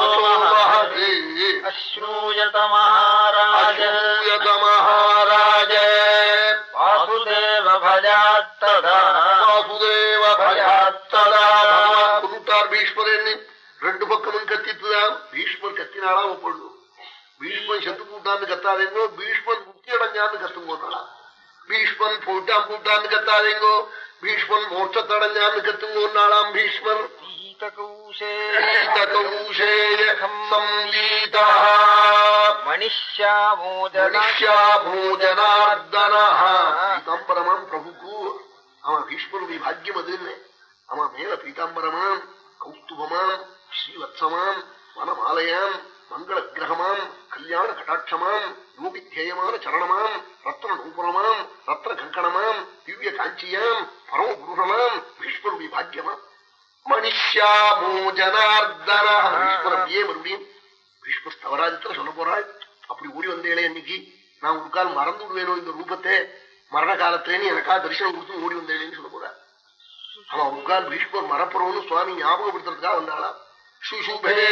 அஸ்ரூயத மகாராஜ மகாராஜ வாசுதேவ பஜாத்ததா வாசுதேவ பஜாத்ததா பூட்டார் பீஷ்மர் என்ன ரெண்டு பக்கமும் கத்தித்துதான் பீஷ்மர் கத்தினாலாம் பொழுது பீஷ்மன் செத்து பூட்டான்னு கத்தாதேங்கோ பீஷ்மன் முக்தி அடைஞ்சான்னு கத்துங்கோனாளா பீஷ்மன் போட்டான் பூட்டான்னு கத்தாதேங்கோ பீஷ்மன் மோட்சத்தடைஞ்சான்னு கத்துங்கோன்னாளாம் பீஷ்மர் கௌஷேய சம்லீதா பீதாம்பரமாம் பிரபுக்கு அவன் பீஷ்மருடைய பாக்கியம் அதுன்னு அவன் மேல பீதாம்பரமாம் கௌஸ்துபமாம் ஸ்ரீவத்சமாம் வனமாலயாம் மங்கள கிரகமாம் கல்யாண கட்டாட்சமாம் யோகித்தேயமான சரணமாம் ரத்ன நூபுரமாம் ரத்ன கங்கணமாம் திவ்ய காஞ்சியாம் பரமபுருஷமாம் பீஷ்மருடைய பாக்கியமாம். மனுஷாமோ ஜனார்தன பீஷ்மர் மறுபடியும் பீஷ்ம ஸ்தவராஜத்துல சொல்ல போறாள். அப்படி ஓடி வந்தேளே இன்னைக்கு நான் ஒரு கால் மறந்து விடுவேனோ இந்த ரூபத்தை. மரண காலத்திலேன்னு எனக்கா தரிசனம் கொடுத்து ஓடி வந்தேளேன்னு சொல்ல போறாள் அவன் ஒரு கால் பீஷ்மர் மறப்புறோன்னு சுவாமி ஞாபகப்படுத்துறதுக்காக வந்தாளா शुशुभे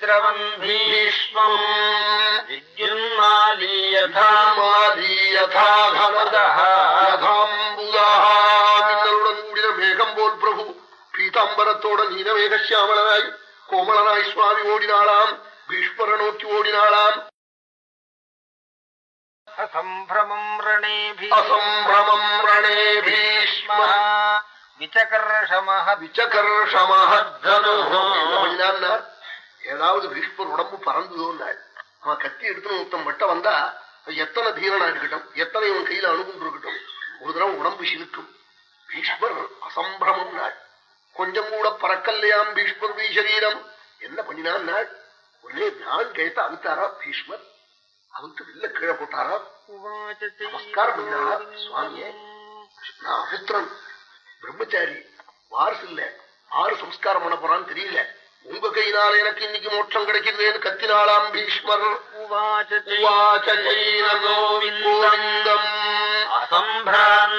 द्रवन् भीष्मम् വിദ്യുന്മാലീയഥാമാലീയഥാധനദാംബുദാഹാമിന്നലുടൻ കൂടിയ മേഘം പോൽ പ്രഭു പീതാംബരത്തോടെ നീലമേഘശ്യാമളനായി കോമളനായി സ്വാമി ഓടിനാളാം ഭീഷ്മര നോക്കി ഓടിനാളാം അസംഭ്രമം രണേ അസംഭ്രമം രണേ ഭീഷ്മ ஏதாவது பீஷ்மர் உடம்பு பறந்துதோ அவன் கத்தி எடுத்துன்னு ஒருத்தம் வட்ட வந்தா எத்தனை தீரனா இருக்கட்டும் எத்தனை இவன் கையில அணுகுண்டு ஒரு தரம் உடம்பு சிலுக்கும். பீஷ்மர் அசம்பிரமம் நாள் கொஞ்சம் கூட பறக்கல்லையாம் பீஷ்மர் சரீரம். என்ன பண்ணினான் நாள் ஒரே நான் கேட்ட அழுத்தாரா பீஷ்மர்? அழுத்து வெளில கீழே போட்டாரா? நமஸ்காரம் பண்ணாரா சுவாமியே நான் அபுத்திரன் பிரம்மச்சாரி வாரிசு இல்ல ஆறு சம்ஸ்காரம் பண்ண போறான்னு தெரியல. உங்க கையினால எனக்கு இன்னைக்கு மோட்சம் கிடைக்கிறதுன்னு கத்தினாலாம் பீஷ்மர். கோவிந்தம். அசம்பிராந்தேதாத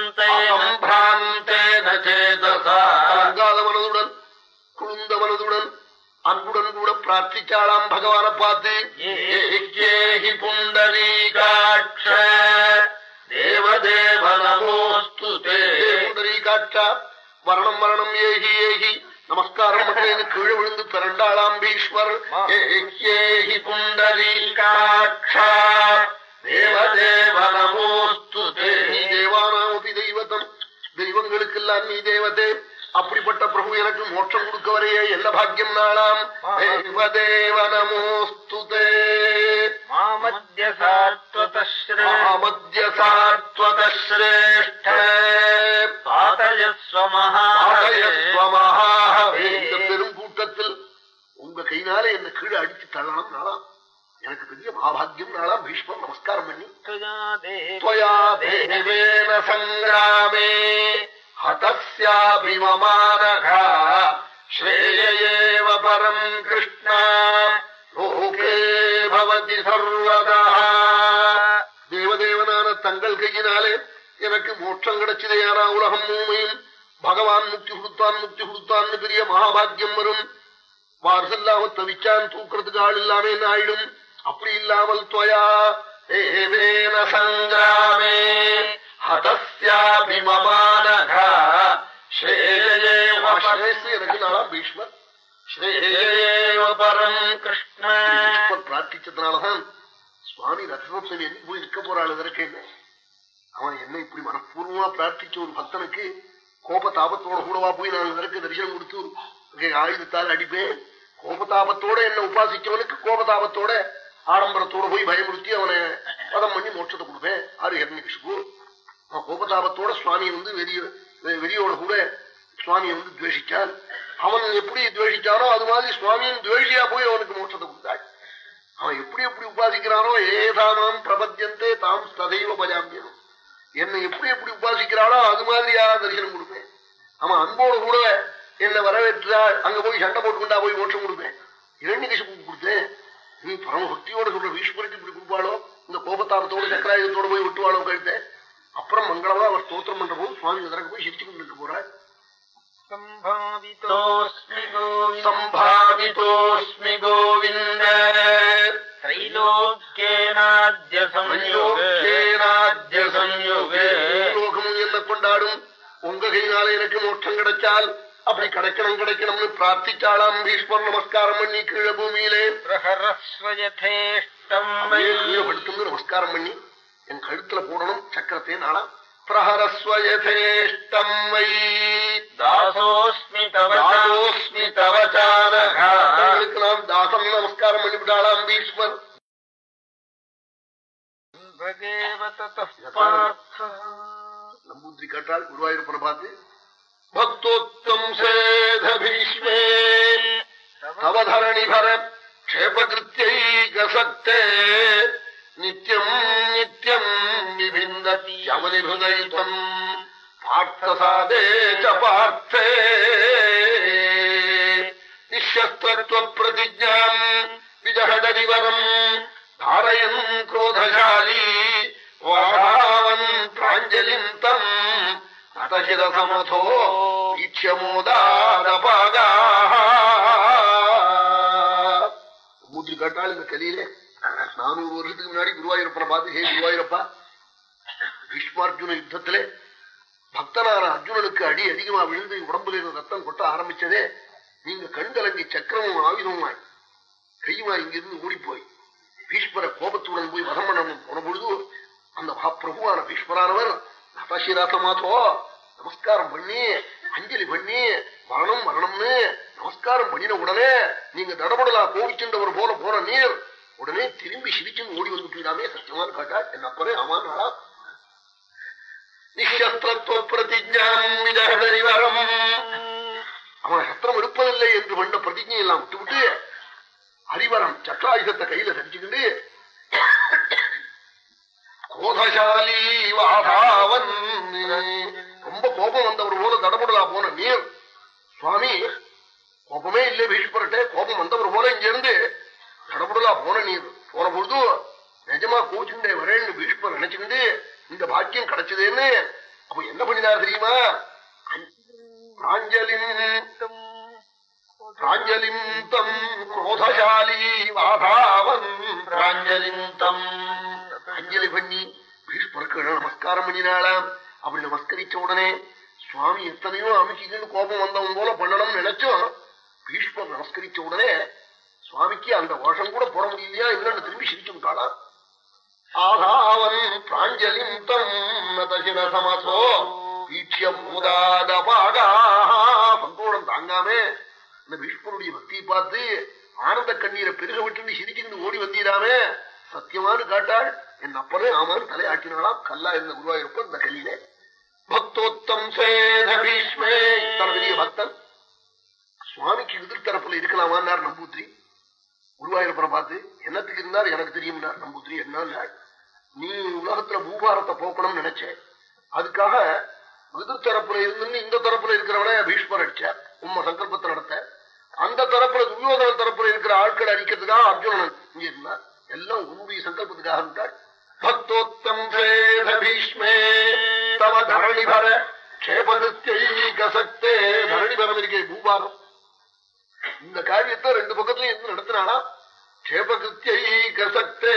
மனதுடன் குழுந்த மனதுடன் அன்புடன் கூட பிரார்த்திச்சாலாம் பகவான பார்த்து புண்டரீகாட்ச. தேவதே புண்டரீகாட்சா வரணம் வரணம் ஏகி ஏகி நமஸ்காரம் பண்றேன்னு கீழே விழுந்து பிறண்டாளாம் பீஷ்மர் ஏகேஹி புண்டரீகாட்சா தேவதேவ நமோஸ்து தே நீ தேவானாமபி தெய்வத்தம் தெய்வங்களுக்கெல்லாம் நீ தேவதே அப்படிப்பட்ட பிரபு எனக்கு மோட்சம் கொடுக்க வரையே என்ன பாக்கியம் நாளாம் தேவதேவ நமோஸ்து தே அமத்தியசாத்வதேஷ்ட இந்த பெரும் கூட்டத்தில் உங்க கையினால என்ன கீழே அடிச்சு தள்ளணும் நாளாம் எனக்கு பெரிய மகாபாகியம் நாளாம் பீஷ்மன் நமஸ்காரம் பண்ணி சங்கிராமே ஹதஸ்யாபிமமான பரம் கிருஷ்ணா சுஹுகே பவதி சர்வதா. தேவதேவனான தங்கள் கையினாலே எனக்கு மோட்சம் கிடைச்சதேயானா உலகம் மூமையும் பகவான் முக்தி கொடுத்தான் முக்தி கொடுத்தான்னு பெரிய மகாபாகியம் வரும். வாரசல்லாம தவிச்சான் தூக்கிறதுக்கு ஆள் இல்லாம என்ன ஆயிடும்? அப்படி இல்லாமல் துவயா. தேவேன சங்கிராமே எனக்கு நாளா பீஷ்மர். பிரார்த்திச்சதுனாலதான் சுவாமி ரத்னோத்சவி என்னைக்கு போய் நிற்க போறாள் இதற்கு என்ன அவன் என்ன இப்படி மனப்பூர்வமா பிரார்த்திச்ச ஒரு பக்தனுக்கு கோபத்தாபத்தோட கூடவா போய் நான் இதற்கு தரிசனம் கொடுத்து ஆயுதத்தால் அடிப்பேன். கோபதாபத்தோட என்ன உபாசிச்சவனுக்கு கோபதாபத்தோட ஆடம்பரத்தோட போய் பயமுறுத்தி அவனை பதம் பண்ணி மோட்சத்தை கொடுப்பேன். ஆறு ஹெர்னிகிஷுக்கு அவன் கோபதாபத்தோட சுவாமி வந்து வெறிய வெறியோட கூட சுவாமியை வந்து துவேஷிச்சான். அவன் எப்படி துவேஷிச்சானோ அது மாதிரி சுவாமியும் துவேஷியா போய் அவனுக்கு மோட்சத்தை கொடுத்தாள். அவன் எப்படி எப்படி உபாசிக்கிறானோ ஏதானாம் பிரபத்தியந்தே தாம் ததைவ பஜாமியனும் என்னை எப்படி எப்படி உபாசிக்கிறாளோ அது மாதிரியா தரிசனம் கொடுப்பேன். அவன் அன்போடு கூட என்னை வரவேற்றா அங்க போய் சண்டை போட்டுக்கொண்டா போய் மோட்சம் கொடுப்பேன். இரண்டு கசிப்பு கொடுத்தேன். நீ பரமபக்தியோட சொல்ற ஈஸ்வருக்கு இப்படி கொடுப்பாளோ? இந்த கோபத்தாரத்தோட சக்கராயுதத்தோடு போய் விட்டுவாளோ கழுத்த அப்புறம் மங்களமா அவர் ஸ்தோத்திரம் பண்ற போது சுவாமி அதற்கு போய் சிரிச்சு கொண்டு போறாள் सम्भावितोऽस्मि गोविन्द சம்பாவிதோஸ்மி கோவிந்த त्रैलोक्येनाद्य संयोगे லோகமும் என்ன கொண்டாடும் உங்க கையினால எனக்கு மோட்சம் கிடைச்சால் அப்படி கிடைக்கணும் கிடைக்கணும்னு பிரார்த்திச்சாளாம் பீஷ்மர் நமஸ்காரம் பண்ணி கீழே பூமியிலே प्रहरस्वयथेष्टम् அப்படியே கீழே படுத்துன்னு நமஸ்காரம் பண்ணி என் கழுத்துல போடணும் சக்கரத்தை நாளா பிரஹரஸ்வயதேஷ்டம் வை தாசோஸ்மி தாசோஸ்மி தவச்சாரகா தங்களுக்கு நாம் தாசம் நமஸ்காரம் பண்ணிவிட்டாளாம் பீஷ்மர். நம்பூதிரி கேட்டால் குருவாயூர் பார்த்து பக்தோத்தம் சேத பீஷ்மே. தவதரணிபர க்ஷேபகிருத்தியைகசக்தே நித்யம் நித்யம் விபிந்த யவனிபுதயுதம் பார்த்தசாதே பார்த்தே நிஷஸ்தத்வப்பிரதிஜாம் விஜகடரிவரம் தாரயன் குரோதசாலி வாடாவன் பிராஞ்சலிம் தம். நதசிரசமதோ ஈட்சமோதாரபாகா மூன்று காட்டாள் இந்த கலியிலே நானூறு வருஷத்துக்கு முன்னாடி குருவாயூரப்பனை பார்த்து ஹே குருவாயூரப்பா பீஷ்மார்ஜுன யுத்தத்திலே பக்தனான அர்ஜுனனுக்கு அடி அதிகமா விழுந்து உடம்புல இருந்து ரத்தம் கொட்ட ஆரம்பிச்சதே நீங்க கண்கலங்கி சக்கரமும் ஆயுதமாய் கையுமா இங்கிருந்து ஓடி போய் பீஷ்மர கோபத்துடன் போய் வதம் பண்ணணும் போன பொழுது அந்த மகாபிரபுவான பீஷ்மரானவர் மாத்தோ நமஸ்காரம் பண்ணி அஞ்சலி பண்ணி மரணம் மரணம்னு நமஸ்காரம் பண்ணின உடனே நீங்க தடபடலா கோவிச்சென்றவர் போல போன நீர் உடனே திரும்பி சிரிச்சுன்னு ஓடி வந்துட்டீங்களாமே சத்தியமான காட்டா என் அப்பனே ஆமா நாளா அவன் சத்திரம் எடுப்பதில்லை என்று பண்ண பிரதிஜை எல்லாம் விட்டுவிட்டு அறிவரம் சக்கராயுதத்தை கையில தரிச்சுக்கிண்டு கோதசாலி வாதாவன் ரொம்ப கோபம் வந்தவர் போல தடபடலா போன நீர். சுவாமி கோபமே இல்லை பீஷ்மரட்டே கோபம் வந்தவர் போல இங்க இருந்து தடபடலா போன நீர். போன பொழுது நிஜமா கோச்சுண்டே வரேன்னு பீஷ்மர் நினைச்சுக்கிண்டு இந்த பாக்கியம் கிடைச்சதேன்னு. அப்ப என்ன பண்ணினார் தெரியுமா? பிராஞ்சலிந்தம் பிராஞ்சலிம் தம் குரோதசாலி வாதாவன் பிராஞ்சலிம் அஞ்சலி பண்ணி பீஷ்மருக்கு நமஸ்காரம் பண்ணினாளாம். அப்படி நமஸ்கரிச்ச உடனே சுவாமி எத்தனையோ அமைச்சின்னு கோபம் வந்தவன் போல பண்ணணும்னு நினைச்சோம் பீஷ்மர் நமஸ்கரிச்ச உடனே சுவாமிக்கு அந்த வருஷம் கூட போட முடியலையா? இல்லைன்னு திரும்பி சிரிச்சு விட்டாளாம் ஆதாவன் பிராஞ்சலிம் தம் நதசின சமசோ வீட்சிய மூதாத சந்தோஷம் தாங்காமே. இந்த பீஷ்மருடைய பக்தியை பார்த்து ஆனந்த கண்ணீரை பெருக விட்டு சிரிச்சுக்கிட்டு ஓடி வந்தீராமே. சத்தியமானு காட்டாள். என் அப்பனே ஆமான்னு தலையாட்டினாலாம் கல்லா இருந்த குருவாயிருப்ப இந்த கல்லிலே. பக்தோத்தம் சேத இத்தனை பெரிய பக்தன். சுவாமிக்கு எதிர்த்தரப்புல இருக்கலாமான்னார் நம்பூத்திரி குருவாயூரப்பனை பார்த்து என்னத்துக்கு இருந்தார் எனக்கு தெரியும்னார் நம்பூத்திரி என்ன நீ உலகத்துல பூபாரத்தை போக்கணும்னு நினைச்சேன் அதுக்காக எதிர் தரப்புல இருந்து இந்த தரப்புல இருக்கிறவனே பீஷ்மர் அடிச்சார். உண்மை சங்கல்பத்தை நடத்த. அந்த தரப்புல துரியோதன தரப்புல இருக்கிற ஆட்கள் அடிக்கிறதுக்காக அர்ஜுனன் இங்க இருந்தார். எல்லாம் உன்னுடைய சங்கல்பத்துக்காக இருந்தார் பக்தோத்தம் பீஷ்மே தவ தரணிபர க்ஷேபதித்யை கசக்தே தரணிபரம் இருக்கே பூபாரம் இந்த காரியத்தை ரெண்டு பக்கத்துலயும் இருந்து நடத்தினானா? கேபகிருத்தியை கசக்தே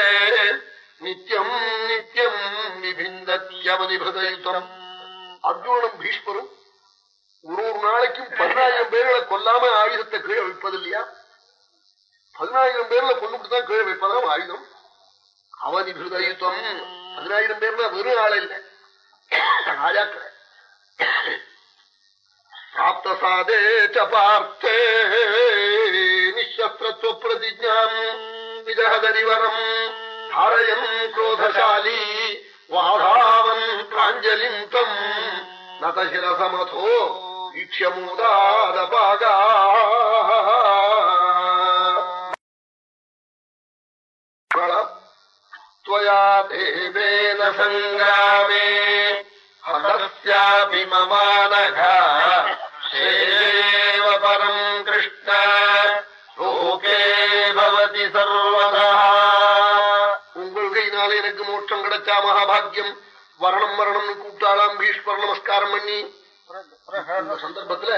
நித்தியம் நித்தியம் நிபிந்தத்யவனிபதயுத்தம் அர்ஜுனனும் பீஷ்மரும் ஒரு ஒரு நாளைக்கும் பதினாயிரம் பேர்களை கொல்லாம ஆயுதத்தை கீழே வைப்பது இல்லையா பதினாயிரம் பேர்ல கொண்டுதான் கீழே வைப்பதாம் ஆயுதம். அவதிபிருதயுத்தம் பதினாயிரம் பேர்ல வெறும் ஆள இல்ல. ராஜாக்கள். പ്രാപ്തസാദേ ച പാർത്ഥേ നിശസ്ത്രത്വ പ്രതിജ്ഞാം വിരഹദരിവരം ധാരയൻ ക്രോധശാലി വാധാവൻ പ്രാഞ്ജലിം തം നതശിരസമഥോ വീക്ഷ്യമൂദാദപാക त्वया देवेन सङ्ग्रामे हतस्यापि ममानघा தேவ பரம் கிருஷ்ண லோகே பவதி சர்வதா உங்கள் கையினால எனக்கு மோட்சம் கிடைச்சா மகாபாகியம். வரணும் வரணும்னு கூப்பிட்டாலாம் பீஷ்மர் நமஸ்காரம் பண்ணி. இந்த சந்தர்ப்பத்துல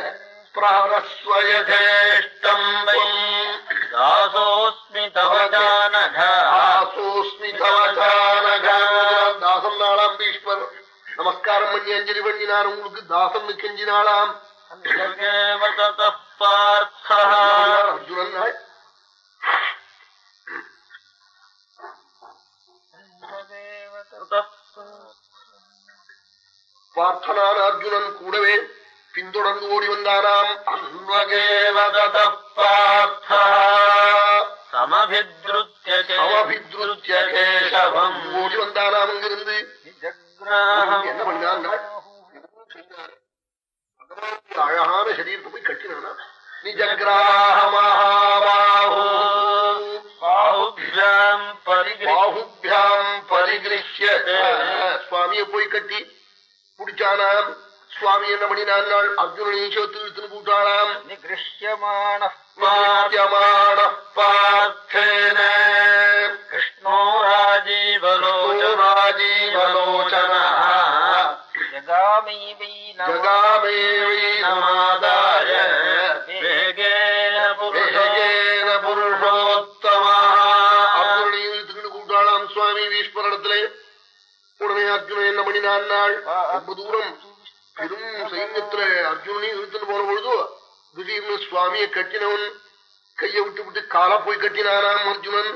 பிராரஸ்வயேஷ்டம் நமஸ்காரம் பண்ணி அஞ்சலி பண்ணி உங்களுக்கு தாசம் கெஞ்சினாளாம். அர்ஜுனன் பார்த்தனான அர்ஜுனன் கூடவே பின்தொடர்ந்து ஓடி வந்தானாம் அன்வகேவ ததः பார்த்தः சமபித்ருத்ய அவபித்ருத்ய கேசவம் ஓடி வந்தானாம் அங்கிருந்து என்ன பண்ணான் அழகான சரீரத்தை போய் கட்டினானா நிஜகிராக மகாபாஹோ பாஹுபியாம் பரிகிரஹ பாகுபியாம் பரிகிருஷ்ய சுவாமியை போய் கட்டி பிடிச்சானாம் சுவாமி என்ன பண்ணினான் நாள் அர்ஜுனனையும் சேர்த்து இழுத்துன்னு கூட்டானாம் நிகிருஷ்யமாணः நித்யமான பார்த்தேன கிருஷ்ணோ ராஜீவலோச்சன ராஜீவலோச்சனः ஜகாமைவை ஜகாமே நமாதாய வேகேன புருஷோ வேகேன புருஷோத்தமா அர்ஜுனனையும் இழுத்துக்கிட்டு கூட்டாளாம் சுவாமி ஈஸ்வரத்திலே உடனே அர்ஜுனன் என்ன பண்ணினான் நாள்? ரொம்ப தூரம் பெரும் சைன்யத்துல அர்ஜுனனையும் இழுத்துன்னு போன பொழுது திடீர்னு சுவாமியை கட்டினவன் கையை விட்டு விட்டு காலா போய் கட்டினானாம் அர்ஜுனன்?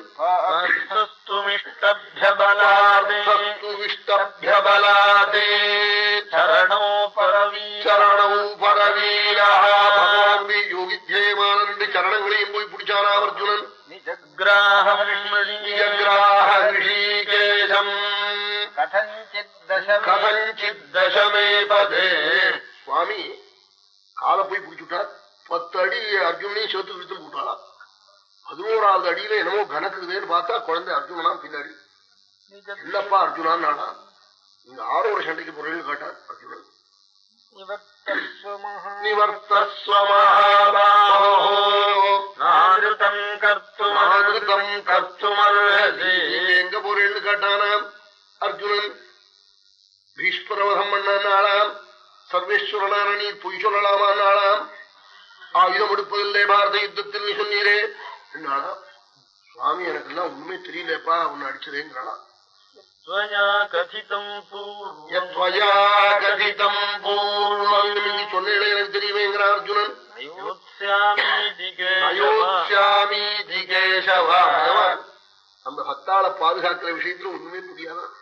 ரெண்டு சரணங்களையும் போய் பிடிச்சானாம் அர்ஜுனன் கதஞ்சித் தசமே பதே சுவாமி காலை போய் பிடிச்சுட்டார் பத்து அடி அர்ஜுனையும் சேர்த்து இழுத்து போட்டாளா? பதினோராவது அடியில என்னமோ கணக்குதுன்னு பார்த்தா குழந்தை அர்ஜுனனா பின்னாடி. இல்லப்பா அர்ஜுனான் நானா நீங்க ஆரோட சண்டைக்கு போறீங்கன்னு கேட்டான் அர்ஜுனன். எங்க போறேன்னு கேட்டானாம் அர்ஜுனன். பீஷ்மரவதம் பண்ணானாளாம். சர்வேஸ்வரனான நீ பொய் சொல்லலாமா நாளாம் ஆயுதம் எடுப்பதில்லை பாரத யுத்தத்தில் சொன்னீரே என்னாளாம் சுவாமி எனக்கு எல்லாம் உண்மை தெரியலப்பா உன்னை நீ சொன்னீங்களே எனக்கு தெரியுமேங்கிறான் அர்ஜுனன். அந்த பக்தாளை பாதுகாக்கிற விஷயத்துல ஒண்ணுமே புரியாதான்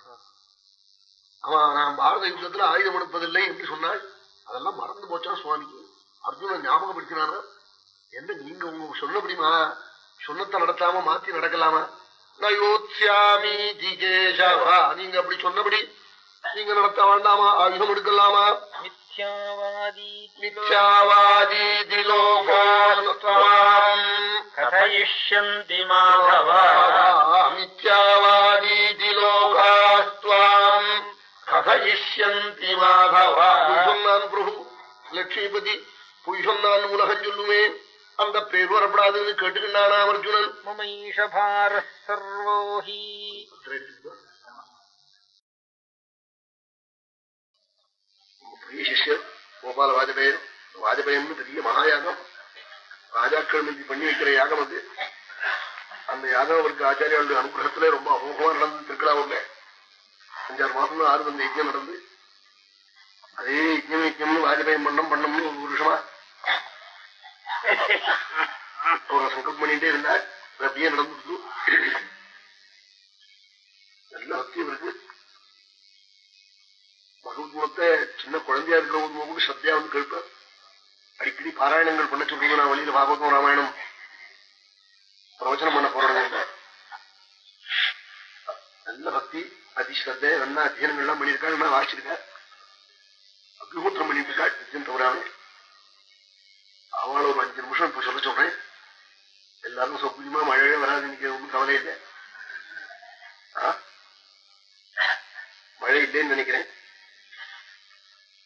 அவன் நான் பாரத யுத்தத்துல ஆயுதம் எடுப்பதில்லை என்று சொன்னாள் அதெல்லாம் மறந்து போச்சான் சுவாமிக்கு? அர்ஜுனன் ஞாபகப்படுத்தினானா என்ன நீங்க உங்க சொன்னபடிமா சொன்னத்தை நடத்தாம மாத்தி நடக்கலாமா? நயோத்யாமி ஜிகேஷவா நீங்க அப்படி சொன்னபடி நீங்க நடத்த வேண்டாமா? ஆயுதம் எடுக்கலாமா? கதயிஷ்யந்தி மாதவா. மித்யாவாதீதி லோகாஸ்துவாம் கதயிஷ்யந்தி மாதவா. சொன்னான் பிரபு. லட்சுமிபதி பொய் சொன்னான் உலகம் சொல்லுமே. அந்த பேர் வரப்படாதுன்னு கேட்டுக்கிட்டானா அர்ஜுனன் பெரிய சிஷ்யர் கோபால வாஜபேயர் வாஜபேயம்னு பெரிய மகாயாகம். ராஜாக்கள் மீது பண்ணி வைக்கிற யாகம் அது. அந்த யாகம் அவருக்கு ஆச்சாரியாளுடைய அனுகிரகத்துல ரொம்ப அமோகமா நடந்து திருக்கலாவுல அஞ்சாறு மாசம் ஆறு வந்து யஜ்யம் நடந்து அதே யஜ்யம் யஜ்யம்னு வாஜபேயம் பண்ணம் பண்ணம்னு ஒரு வருஷமா அவரை சங்கம் பண்ணிட்டே இருந்தார். அப்படியே நடந்துட்டு நல்ல பக்தியும் இருக்கு. பகவத்குணத்தை சின்ன குழந்தையா இருக்கிற போது கூட சத்தியா வந்து கேட்பார். அடிக்கடி பாராயணங்கள் பண்ண சொல்றீங்க நான் வழியில பாகவதம் ராமாயணம் பிரவச்சனம் பண்ண போறாங்க நல்ல பக்தி அதிஸ்ரத்தை நல்லா அத்தியனங்கள்லாம் பண்ணியிருக்காள் நான் வாசிச்சிருக்கேன் அக்னிஹோத்திரம் பண்ணிட்டு இருக்காள் நித்தியம் தவறாமல் அவளை ஒரு அஞ்சு நிமிஷம் இப்ப சொல்ல சொல்றேன். எல்லாருக்கும் சௌகரியமா மழையே வராது இன்னைக்கு ஒன்றும் கவலை இல்லை. மழை இல்லைன்னு நினைக்கிறேன்.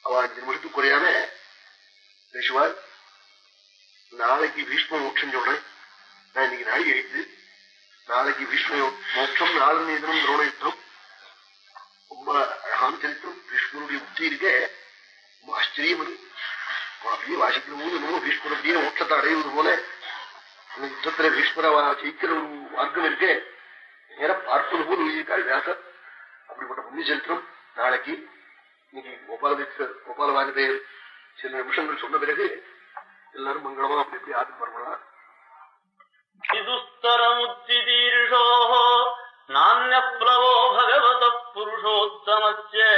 அவ அஞ்சு நிமிஷத்துக்கு குறையாம பேசுவாள். நாளைக்கு பீஷ்ம மோட்சம் சொல்றேன். நான் இன்னைக்கு நாளை எழுத்து நாளைக்கு பீஷ்ம மோட்சம் நாலு எதிரும் துரோண யுத்தம் ரொம்ப அழகான சரித்திரம். பீஷ்மனுடைய உத்தி இருக்க ரொம்ப ஆச்சரியம் இருக்கு அப்படியே வாசிக்கிற போது நம்ம பீஷ்மரத்தையும் மோட்சத்தை அடைவது போல அந்த யுத்தத்துல பீஷ்மர ஜெயிக்கிற ஒரு மார்க்கம் இருக்கே. நேரம் பார்ப்பது போல் எழுதியிருக்காள் வியாசர். அப்படிப்பட்ட புண்ணிய சரித்திரம் நாளைக்கு இன்னைக்கு கோபாலதேச கோபாலவாகதேவர் சில நிமிஷங்கள் சொன்ன பிறகு எல்லாரும் மங்களமா அப்படி எப்படி ஆதம் வரலாம் நான்யப்ளவோ புருஷோத்தமச்சே.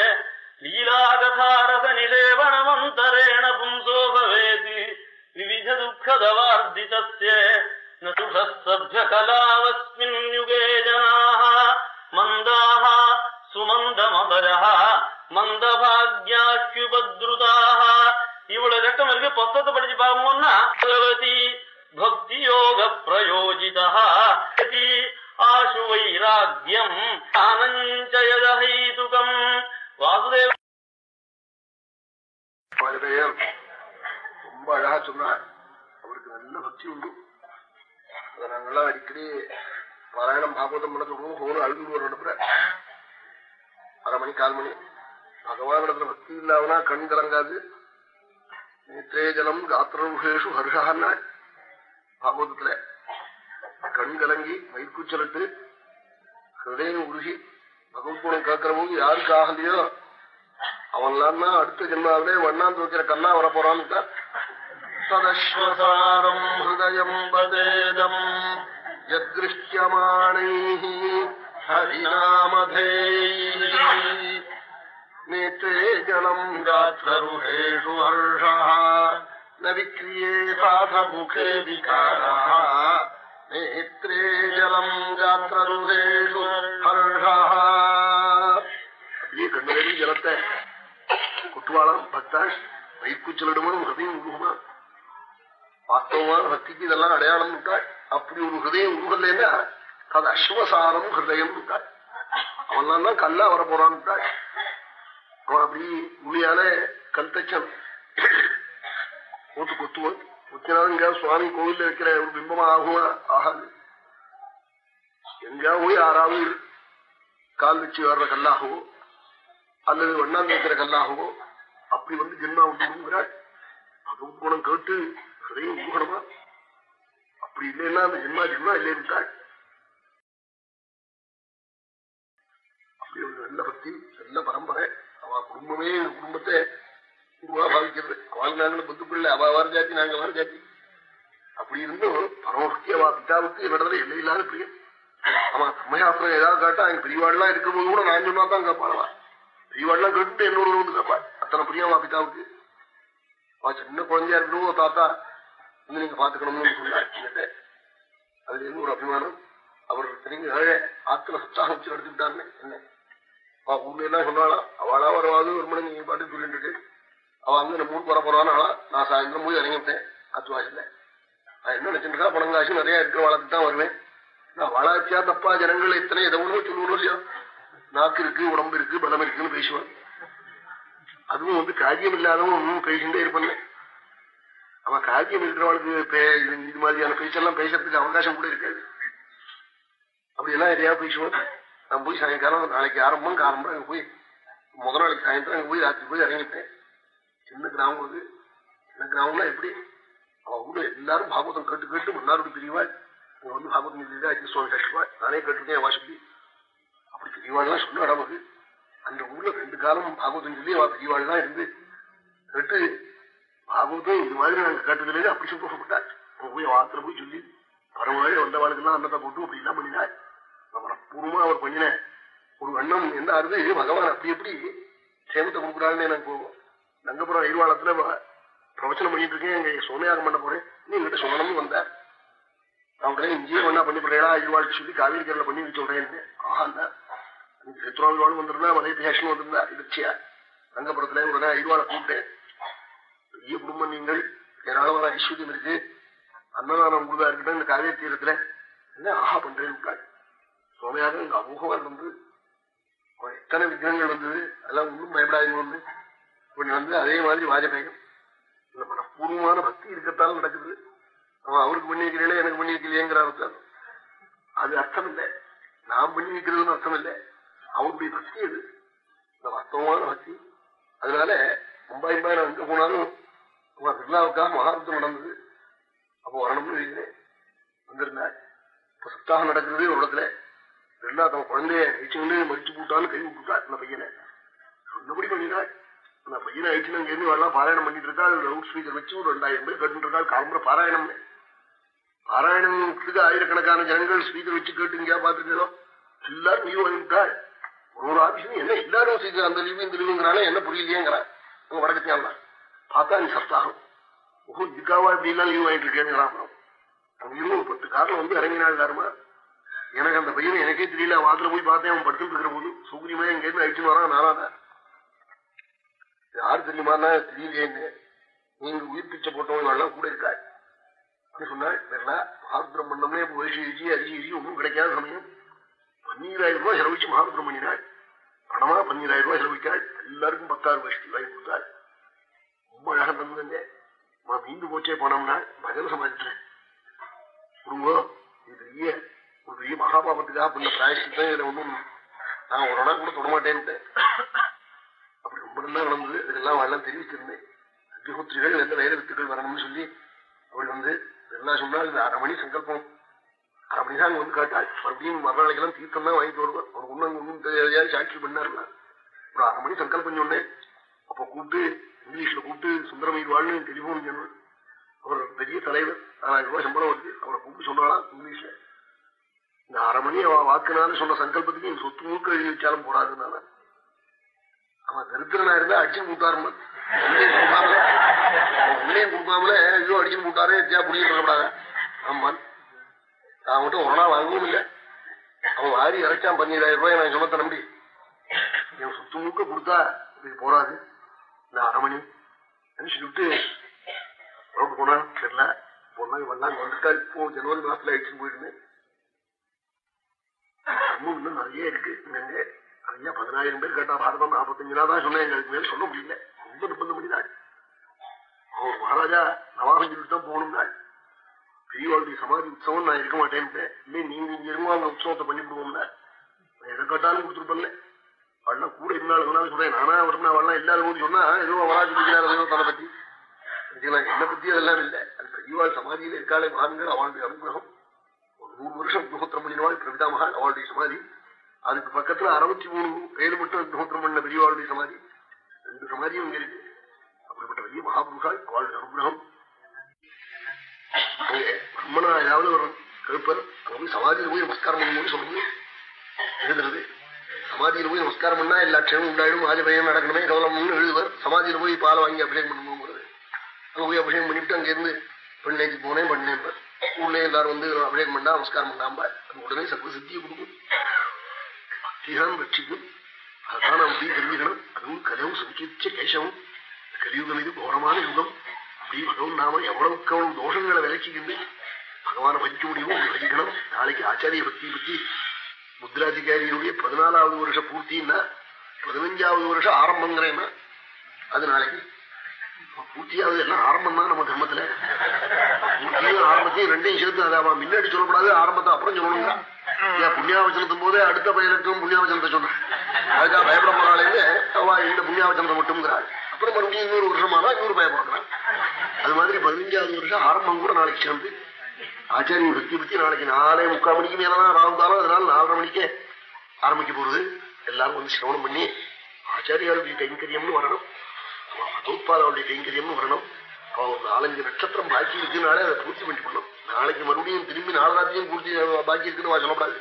லீலாகதாரத நிலேவனமந்தரேண பும்சோ பவேதி விவித துக்கதவார்த்திதஸ்ய நதுஷசப்ஜகலாவஸ்மின் யுகே ஜனாः மந்தாः சுமந்தமபரः மந்தபாக்யாஹ்யுபத்ருதாः இவ்வளவு கஷ்டம் இருக்கு புஸ்தத்தை படிச்சு பார்ப்போம்னா பக்தி யோக பிரயோஜிதா ஆசு வைராக்கியம் ஆனஞ்சயதகைதுகம் வாசுதேவ ரொம்ப அழகா சொன்னார். அவருக்கு நல்ல பக்தி உண்டு. அதை நாங்கெல்லாம் அடிக்கடி பாராயணம் பாகவதம் நடத்துவோம் போன அழுது வரணுப்புற அரை மணி கால் மணி. பகவான் இடத்துல பக்தி இல்லாமனா கண் கலங்காது. நேற்றே ஜலம் காத்திரேஷு ஹர்ஷான்னா பாகவதத்துல கண் கலங்கி மயிர்கூச்சலிட்டு ஹிருதயம் உருகி பகவத்குணம் கேட்கிற போது யாருக்கு ஆகலையோ? அவன்லாம் அடுத்த ஜென்மாவிலே வண்ணாந்து வைக்கிற கண்ணா வர போறான்னு ததஸ்வசாரம் ஹிருதயம் வதேதம் யத்ருஷ்யமாணை ஹரிநாமதேய் நேற்றே ஜனம் காத்தருஹேஷு ஹர்ஷா ந விக்ரியே சாதமுகே விகாரா நேத்ரே ஜலம் காத்தருஹேஷு அப்படியே கண்ணுலேருந்து ஜலத்தை குட்டுவாளம் பக்தாஷ் வயிற்குச்சலிடுமா ஹிருதயம் உருகுமா வாஸ்தவமான பக்திக்கு இதெல்லாம் அடையாளம் விட்டாள் அப்படி ஒரு ஹிருதயம் உருகலைன்னா அது அஸ்வசாரம் ஹிருதயம் விட்டாள் அவன்லாம் தான் கல்லா வர போறான் விட்டாள் அவன் அப்படி உண்மையான கல் தச்சன் ஊத்து குத்துவன் குத்தினாலும் இங்க சுவாமி கோவில்ல இருக்கிற ஒரு பிம்பமா ஆகுமா ஆகாது எங்கேயா போய் யாராவது கால் வச்சு வர்ற கல்லாகவோ அல்லது வண்ணாந்து வைக்கிற கல்லாகவோ அப்படி வந்து ஜென்மா உண்டுங்கிறாள் பகவத் குணம் கேட்டு ஹிருதயம் உருகணுமா? அப்படி இல்லைன்னா அந்த ஜென்மா ஜென்மா இல்லைன்னுட்டாள் அப்படி ஒரு நல்ல பக்தி நல்ல பரம்பரை அவ குடும்பமே குடும்பத்தை உருவா பாவிக்கிறது அவள் நாங்களும் அவ வார ஜாத்தி நாங்க வர ஜாத்தி அப்படி இருந்தும் பரமபக்தி அவ பிதாவுக்கு என்னிடத்துல எல்லை இல்லாத பிரியம் அவன் தம்மையாசிரம் ஏதாவது கேட்டா எங்க இருக்கும் இருக்கும்போது கூட நான் சொன்னா தான் காப்பாளவா பிரிவாடெல்லாம் கேட்டு என்னோட வந்து காப்பாள் அத்தனை பிரியமா பிதாவுக்கு? அவ சின்ன குழந்தையா இருக்கணும் தாத்தா? வந்து நீங்க பாத்துக்கணும்னு சொன்னாங்க அதுல இருந்து ஒரு அபிமானம்? அவர் தெரிஞ்ச ஏழை ஆத்துல உற்சாகம் வச்சு எடுத்துக்கிட்டாருன்னு என்ன? அவ ஊர்ல எல்லாம் சொன்னாலாம் அவளா வரவாது ஒரு மணி நீங்க பாட்டு சொல்லிட்டு இருக்கு அவ வந்து நம்ம ஊருக்கு வர போறான்னு நான் சாயந்தரம் போய் இறங்கிவிட்டேன் ஆத்து நான் என்ன நினைச்சிருக்கா பணம் காசு நிறைய இருக்கிற வளர்த்து தான் வருவேன். நான் வளர்ச்சியா தப்பா ஜனங்கள் எத்தனை எதை ஒண்ணு சொல்லணும் இல்லையா? நாக்கு இருக்கு உடம்பு இருக்கு பலம் இருக்குன்னு பேசுவான். அதுவும் வந்து காரியம் இல்லாதவன் பேசிட்டே இருப்பான் அவன் காரியம் இருக்கிறவனுக்கு இது மாதிரியான பேச்செல்லாம் பேசுறதுக்கு அவகாசம் கூட இருக்காது. அப்படியெல்லாம் எதையா பேசுவான் நான் போய் சாயங்காலம் நாளைக்கு ஆரம்பம் ஆரம்பம் அங்க போய் முதல் நாளைக்கு சாயந்தரம் அங்க போய் ராத்திரி போய் இறங்கிட்டேன். சின்ன கிராமம் அது? சின்ன கிராமம்னா எப்படி? அவன் ஊர்ல எல்லாரும் பாகவதம் கேட்டு கேட்டு முன்னாடி பிரிவாள் இங்க வந்து பாகவதம் இல்லையா சுவாமி கஷ்டவாள் நானே கேட்டுருக்கேன் வாசிப்பி அப்படி பிரிவாள்லாம் சொல்ல இடம் அது அந்த ஊர்ல ரெண்டு காலம் பாகவதம் சொல்லி அவ பிரிவாள்லாம் தான் இருந்து கேட்டு பாகவதம் இது மாதிரி நாங்க கேட்டதுலேயே அப்படி சந்தோஷப்பட்டாள் அவன் போய் வாத்துல போய் சொல்லி பரவாயில்லை வந்தவாளுக்கெல்லாம் அன்னத்தை போட்டு அப்படி எல்லாம் பண்ணினாள் மனப்பூர்வமா அவர் பண்ணின ஒரு வண்ணம் என்ன ஆறுது பகவான் அப்படி எப்படி சேமத்தை கொடுக்குறாருன்னு எனக்கு போகும் நங்கபுரம் ஐர்வாளத்துல பிரவச்சனம் பண்ணிட்டு இருக்கேன். எங்க சோமயாகம் பண்ண போறேன். நீ எங்கிட்ட சொல்லணும்னு வந்தார் அவங்க இங்கேயே ஒன்னா பண்ணி போறேன் ஐர்வாள் சொல்லி காவேரி கரில் பண்ணி வச்சு சொல்றேன் ஆஹா சித்ராவிழ்வாளும் வந்திருந்தா மலை தேசம் வந்திருந்தா இலட்சியா ரங்கபுரத்துல உடனே ஐர்வாளை கூப்பிட்டேன். பெரிய குடும்பம் நீங்கள். ஏராளமான ஐஸ்வர்யம் இருக்கு. அன்னதானம் உங்களுதா இருக்கட்டும் இந்த காவேரி தீரத்துல. என்ன ஆஹா பண்றேன்னு சோமையாக இங்க அமோகமா இருந்து எத்தனை விக்கிரங்கள் வந்தது? அதெல்லாம் ஒன்றும் பயப்படாதீங்க ஒன்று இப்படி வந்து அதே மாதிரி வாஜபேகம் இந்த மனப்பூர்வமான பக்தி இருக்கத்தால் நடக்குது. அவன் அவருக்கு பண்ணி வைக்கிறீங்களே எனக்கு பண்ணி வைக்கலையேங்கிற அர்த்தம் அது அர்த்தம் இல்லை நான் பண்ணி வைக்கிறதுன்னு அர்த்தம் இல்லை அவருடைய பக்தி அது. இந்த வாஸ்தவமான பக்தி. அதனால மும்பை மும்பாய் நான் எங்க போனாலும் திருவிழாவுக்காக மகாரத்தம் நடந்தது. அப்போ வரணும்னு வைக்கிறேன் வந்திருந்தேன் இப்ப சப்தாகம் நடக்கிறது ஒரு இடத்துல. எல்லா தன் குழந்தைய வச்சுக்கிட்டு மறிச்சு போட்டான்னு கை விட்டுட்டா இந்த பையனை. சொன்னபடி பண்ணினாள் அந்த பையனை ஆயிடுச்சு அங்க வரலாம். பாராயணம் பண்ணிட்டு இருக்கா லவுட் ஸ்பீக்கர் வச்சு ஒரு ரெண்டாயிரம் பேர் கேட்டு இருக்கா காலம்புற பாராயணம். பாராயணத்துக்கு ஆயிரக்கணக்கான ஜனங்கள் ஸ்பீக்கர் வச்சு கேட்டு இங்கேயா எல்லாரும் லீவ் வாங்கிட்டாள் ஒரு ஒரு ஆபீஸ் என்ன எல்லாரும் செய்து அந்த லீவு இந்த லீவுங்கிறானே என்ன புரியலையேங்கிறான் அங்க வடக்கத்தியால பார்த்தா நீ சப்தாகம் ஓஹோ இதுக்காவா இப்படி எல்லாம் லீவ் ஆயிட்டு இருக்கேங்கிறான் அப்புறம் ஒரு பத்து காரில் வந்து இறங்கினாள் தாருமா எனக்கு அந்த பையனை எனக்கே தெரியல. வாத்துல போய் பார்த்தேன். அவன் படுத்துட்டு இருக்கிற போது சௌகரியமா இங்க இருந்து அழிச்சுன்னு வரான். நானாதான். யாரு தெரியுமான்னா தெரியலேன்னு நீங்க உயிர் பிச்சை போட்டவங்க எல்லாம் கூட இருக்கா சொன்னாள் வேறா மகாபிரமணமே வயசு எழுதி அரிசி எழுதி ஒன்றும் கிடைக்காத சமயம். பன்னீராயிரம் ரூபாய் செலவிச்சு மகாபிரம் பணமா பன்னீராயிரம் ரூபாய் செலவிட்டாள் எல்லாருக்கும் பத்தாறு வருஷத்துக்கு வாங்கி கொடுத்தாள் ரொம்ப அழகா தந்துங்க மீண்டு போச்சே பணம்னா பகல் சமாளிக்கிறேன் குடும்பம் இது பெரிய ஒரு பெரிய மகாபாபத்துக்காக பண்ண பிராயசித்தான் இதுல ஒண்ணும் நான் ஒரு இடம் கூட தொடமாட்டேன்ட்டு அப்படி நடந்தது இதெல்லாம் அவெல்லாம் தெரிவிச்சிருந்தேன் அக்னிஹோத்திரிகள் எந்த வேற வித்துக்கள் வரணும்னு சொல்லி அவள் வந்து எல்லாம் சொன்னால் இந்த அரை மணி சங்கல்பம். அரை மணி தான் வந்து காட்டாள் மறுபடியும் மறுநாளைக்கெல்லாம் தீர்த்தம் தான் வாங்கிட்டு வருவார் அவனுக்கு ஒன்னும் ஒன்றும் தெரியாது. சாட்சி பண்ணார்ல ஒரு அரை மணி சங்கல்பம் சொன்னேன். அப்ப கூப்பிட்டு இங்கிலீஷ்ல கூப்பிட்டு சுந்தரமீர் டெலிபோன் சொன்னார் அவர் பெரிய தலைவர். ஆறாயிரம் ரூபாய் சம்பளம் வருது. அவரை கூப்பிட்டு சொன்னாலாம் இங்கிலீஷ்ல. இந்த அரை மணி அவ வாக்குனாலும் சொன்ன சங்கல்பத்துக்கு என் சொத்து மூக்க எழுதி வச்சாலும் போறாதுனால அவன் தரித்திரனா இருந்தா அடிச்சு மூட்டாருமா? உண்மையும் கொடுக்காமல ஐயோ அடிச்சு மூட்டாரே எத்தியா புடிக்கிட்டு இருக்கக்கூடாது ஆமான் மட்டும் ஒரு நாள் வாங்கவும் இல்லை. அவன் வாரி இறைச்சான் பன்னீராயிரம் ரூபாய் நான் சொன்னத்தை நம்பி என் சுத்து முழுக்க கொடுத்தா இது போறாது. இந்த அரமணி. சொல்லிட்டு? ரோடு போனா தெரியல. பொண்ணா வந்தாங்க வந்துட்டா இப்போ ஜனவரி மாசத்துல அடிச்சு போயிருந்தேன் இன்னும் நிறைய இருக்கு. இங்க ஐயா பதினாயிரம் பேர் கேட்டா பாரதம் நாற்பத்தஞ்சு நாள் தான் சொன்னேன். எங்களுக்கு மேல சொல்ல முடியல. ரொம்ப நிர்பந்தம் பண்ணிதான் ஓ மகாராஜா நவாகம் சொல்லிட்டு தான் போகணும்னா பெரியவாளுடைய சமாதி உற்சவம் நான் இருக்க மாட்டேன்ட்டு. இல்லை நீங்க இங்க இருங்க அந்த உற்சவத்தை பண்ணி விடுவோம்னா எதை கேட்டாலும் கொடுத்துருப்பல அவள்லாம் கூட இருந்தாலும் சொல்றேன். நானா வரணும் அவள்லாம் இல்லாத போது சொன்னா ஏதோ அவராஜ் இருக்கிறார் தன்னை பத்தி என்ன பத்தி அதெல்லாம் இல்லை. அது பெரியவாள் சமாதியில இருக்காளே மகான்கள் அவளுடைய அனுகிரகம். ஒரு நூறு வருஷம் அக்னிஹோத்திரம் பண்ணினவாள் பிரவிதா மகான் அவளுடைய சமாதி. அதுக்கு பக்கத்துல அறுபத்தி மூணு பேர் மட்டும் அக்னிஹோத்திரம் பண்ண பெரியவாளுடைய சமாதி. ரெண்டு சமாதியும் இங்க இருக்கு. அப்படிப்பட்ட பெரிய மகாபுருஷாள் அவளுடைய அனுகிரகம். பிரம்மனா ஏதாவது ஒரு கருப்பர் அங்க போய் சமாதியில போய் நமஸ்காரம் பண்ணும்போது சொல்லுது. எழுதுறது. சமாதியில போய் நமஸ்காரம் பண்ணா எல்லா க்ஷேமும் உண்டாயிடும். ஆஜபயம் நடக்கணுமே கவலம்னு எழுதுவர். சமாதியில போய் பாலை வாங்கி அபிஷேகம் பண்ணும்போது அங்க போய் அபிஷேகம் பண்ணிவிட்டு அங்க இருந்து பெண்ணைக்கு போனேன் பண்ணேன் ஊர்லயே எல்லாரும் வந்து அபிஷேகம் பண்ணா நமஸ்காரம் பண்ணாம அது உடனே சர்வ சித்தியை கொடுக்கும். தீகான் ரட்சிக்கும் அதான் நாம் அப்படி தெரிஞ்சுக்கணும் அதுவும் கதவும் சங்கிச்ச கேசவும் கலியுகம் இது கோரமான யுகம். அப்படி பகவன் நாம எவ்வளவுக்கு அவ்வளவு தோஷங்களை விளக்கிக்கிண்டு பகவானை பறிக்க முடியுமோ விலகிக்கணும் நாளைக்கு ஆச்சாரிய பக்தியை பற்றி முத்ராதிகாரியுடைய பதினாலாவது வருஷ பூர்த்தின்னா பதினஞ்சாவது வருஷம் ஆரம்பங்கிறேன்னா அது நாளைக்கு. பூர்த்தியாவது எல்லாம் ஆரம்பம் தான் நம்ம தர்மத்துல? பூர்த்தியும் ஆரம்பத்தையும் ரெண்டையும் சேர்த்து அதாவது முன்னாடி சொல்லப்படாது ஆரம்பத்தை அப்புறம் சொல்லணுங்க புண்ணியாவச்சனத்தும் போதே அடுத்த பயிலுக்கும் புண்ணியாவச்சனத்தை சொன்னான் அதுக்காக பயப்பட போறாளேன்னு அவ இந்த புண்ணியாவச்சனத்தை மட்டும்ங்கிறாள். அப்புறம் மறுபடியும் இன்னொரு வருஷமானா இன்னொரு பயப்படுறான் அது மாதிரி பதினஞ்சாவது வருஷம் ஆரம்பம் கூட நாளைக்கு சேர்ந்து ஆச்சாரியன் பக்தி பத்தி நாளைக்கு நாலே முக்கால் மணிக்கு மேலதான் ராவுதாலும் அதனால நாலரை மணிக்கே ஆரம்பிக்க போறது. எல்லாரும் வந்து சிரவணம் பண்ணி ஆச்சாரியாளுடைய கைங்கரியம்னு வரணும். அதோத்பாதாவுடைய கைங்கரியம்னு வரணும். அவன் ஒரு நாலஞ்சு நட்சத்திரம் பாக்கி இருக்குனாலே அதை பூர்த்தி பண்ணி பண்ணணும் நாளைக்கு மறுபடியும் திரும்பி நாலு ராத்திரியும் பூர்த்தி பாக்கி இருக்குன்னு சொல்லப்படாது.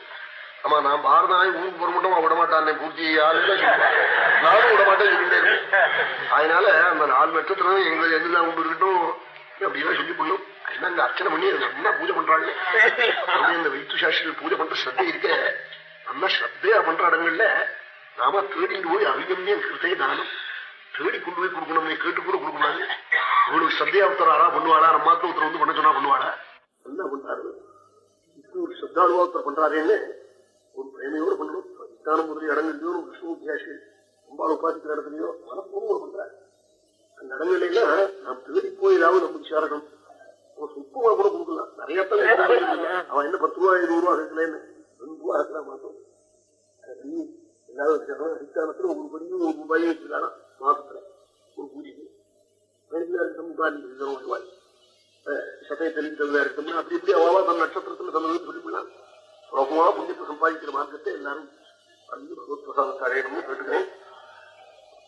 ஆமா நான் பாரதாய் ஊருக்கு போற மட்டும் விட மாட்டான் பூர்த்தி நானும் விட மாட்டேன் சொல்லிட்டே அதனால அந்த நாலு நட்சத்திரம் எங்களை எங்கெல்லாம் கொண்டு இருக்கட்டும் அப்படிலாம் சொல்லி பண்ணும் அங்க அர்ச்சனை பண்ணி என்ன பூஜை பண்றாங்க? அந்த வைத்து சாஸ்திரிகள் பூஜை பண்ற ஸ்ரத்தை இருக்க அந்த ஸ்ரத்தையா பண்ற இடங்கள்ல நாம தேடிட்டு போய் அவிகம்யம் கிருத்தைய தானம் தேடி கொண்டு போய் கொடுக்கணும் கேட்டு கூட கொடுக்கணும் இவனுக்கு சத்தியா ஒருத்தர் ஆறா பண்ணுவாளா? நம்ம மாத்த ஒருத்தர் வந்து பண்ண சொன்னா பண்ணுவாளா? என்ன பண்றாரு? விஷ்ணு ஒரு சத்தாளுவா ஒருத்தர் பண்றாருன்னு ஒரு பிரேமையோடு பண்ணணும். வித்தானம் முதலிய இடங்கள்லயோ ஒரு விஷ்ணு வித்தியாசி அம்பாள் உபாசிக்கிற இடத்துலயோ மனப்பூர்வம் பண்றாரு. அந்த இடங்கள்ல நாம் தேடி போய் ஏதாவது நமக்கு சேரணும் ஒரு சுத்தமா கூட கொடுக்கலாம். நிறைய அவன் என்ன பத்து ரூபா இருபது ரூபா கேட்கலன்னு ரெண்டு ரூபா கேட்கலாம் மாத்தம் எல்லாரும் வச்சிருக்காங்க அடித்தானத்துல ஒரு படியும் ஒரு ரூபாயும் வச்சிருக்கானா மாசத்துல ஒரு பூஜைக்கு. வெளியில இருக்கட்டும் ரூபாய் சபையை தெரிவித்ததா இருக்கும்னா அப்படி இப்படி அவாவா தன் நட்சத்திரத்துல தன்னது திரும்பினா லோகமா புண்ணியத்தை சம்பாதிக்கிற மார்க்கத்தை எல்லாரும் அறிந்து பகவத் பிரசாதத்தை அடையணும்னு கேட்டுக்கிறேன்.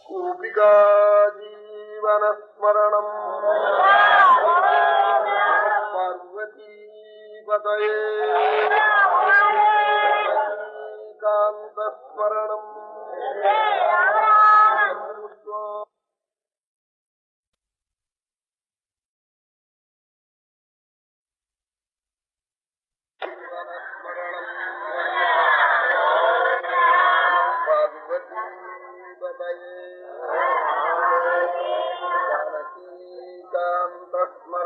கூபிகா ஜீவனஸ்மரணம் பார்வதி பதயே காந்தஸ்மரணம் कान्तस्मरणम् जानकीकान्तस्मरणम् सद्गुरुस्वामिनः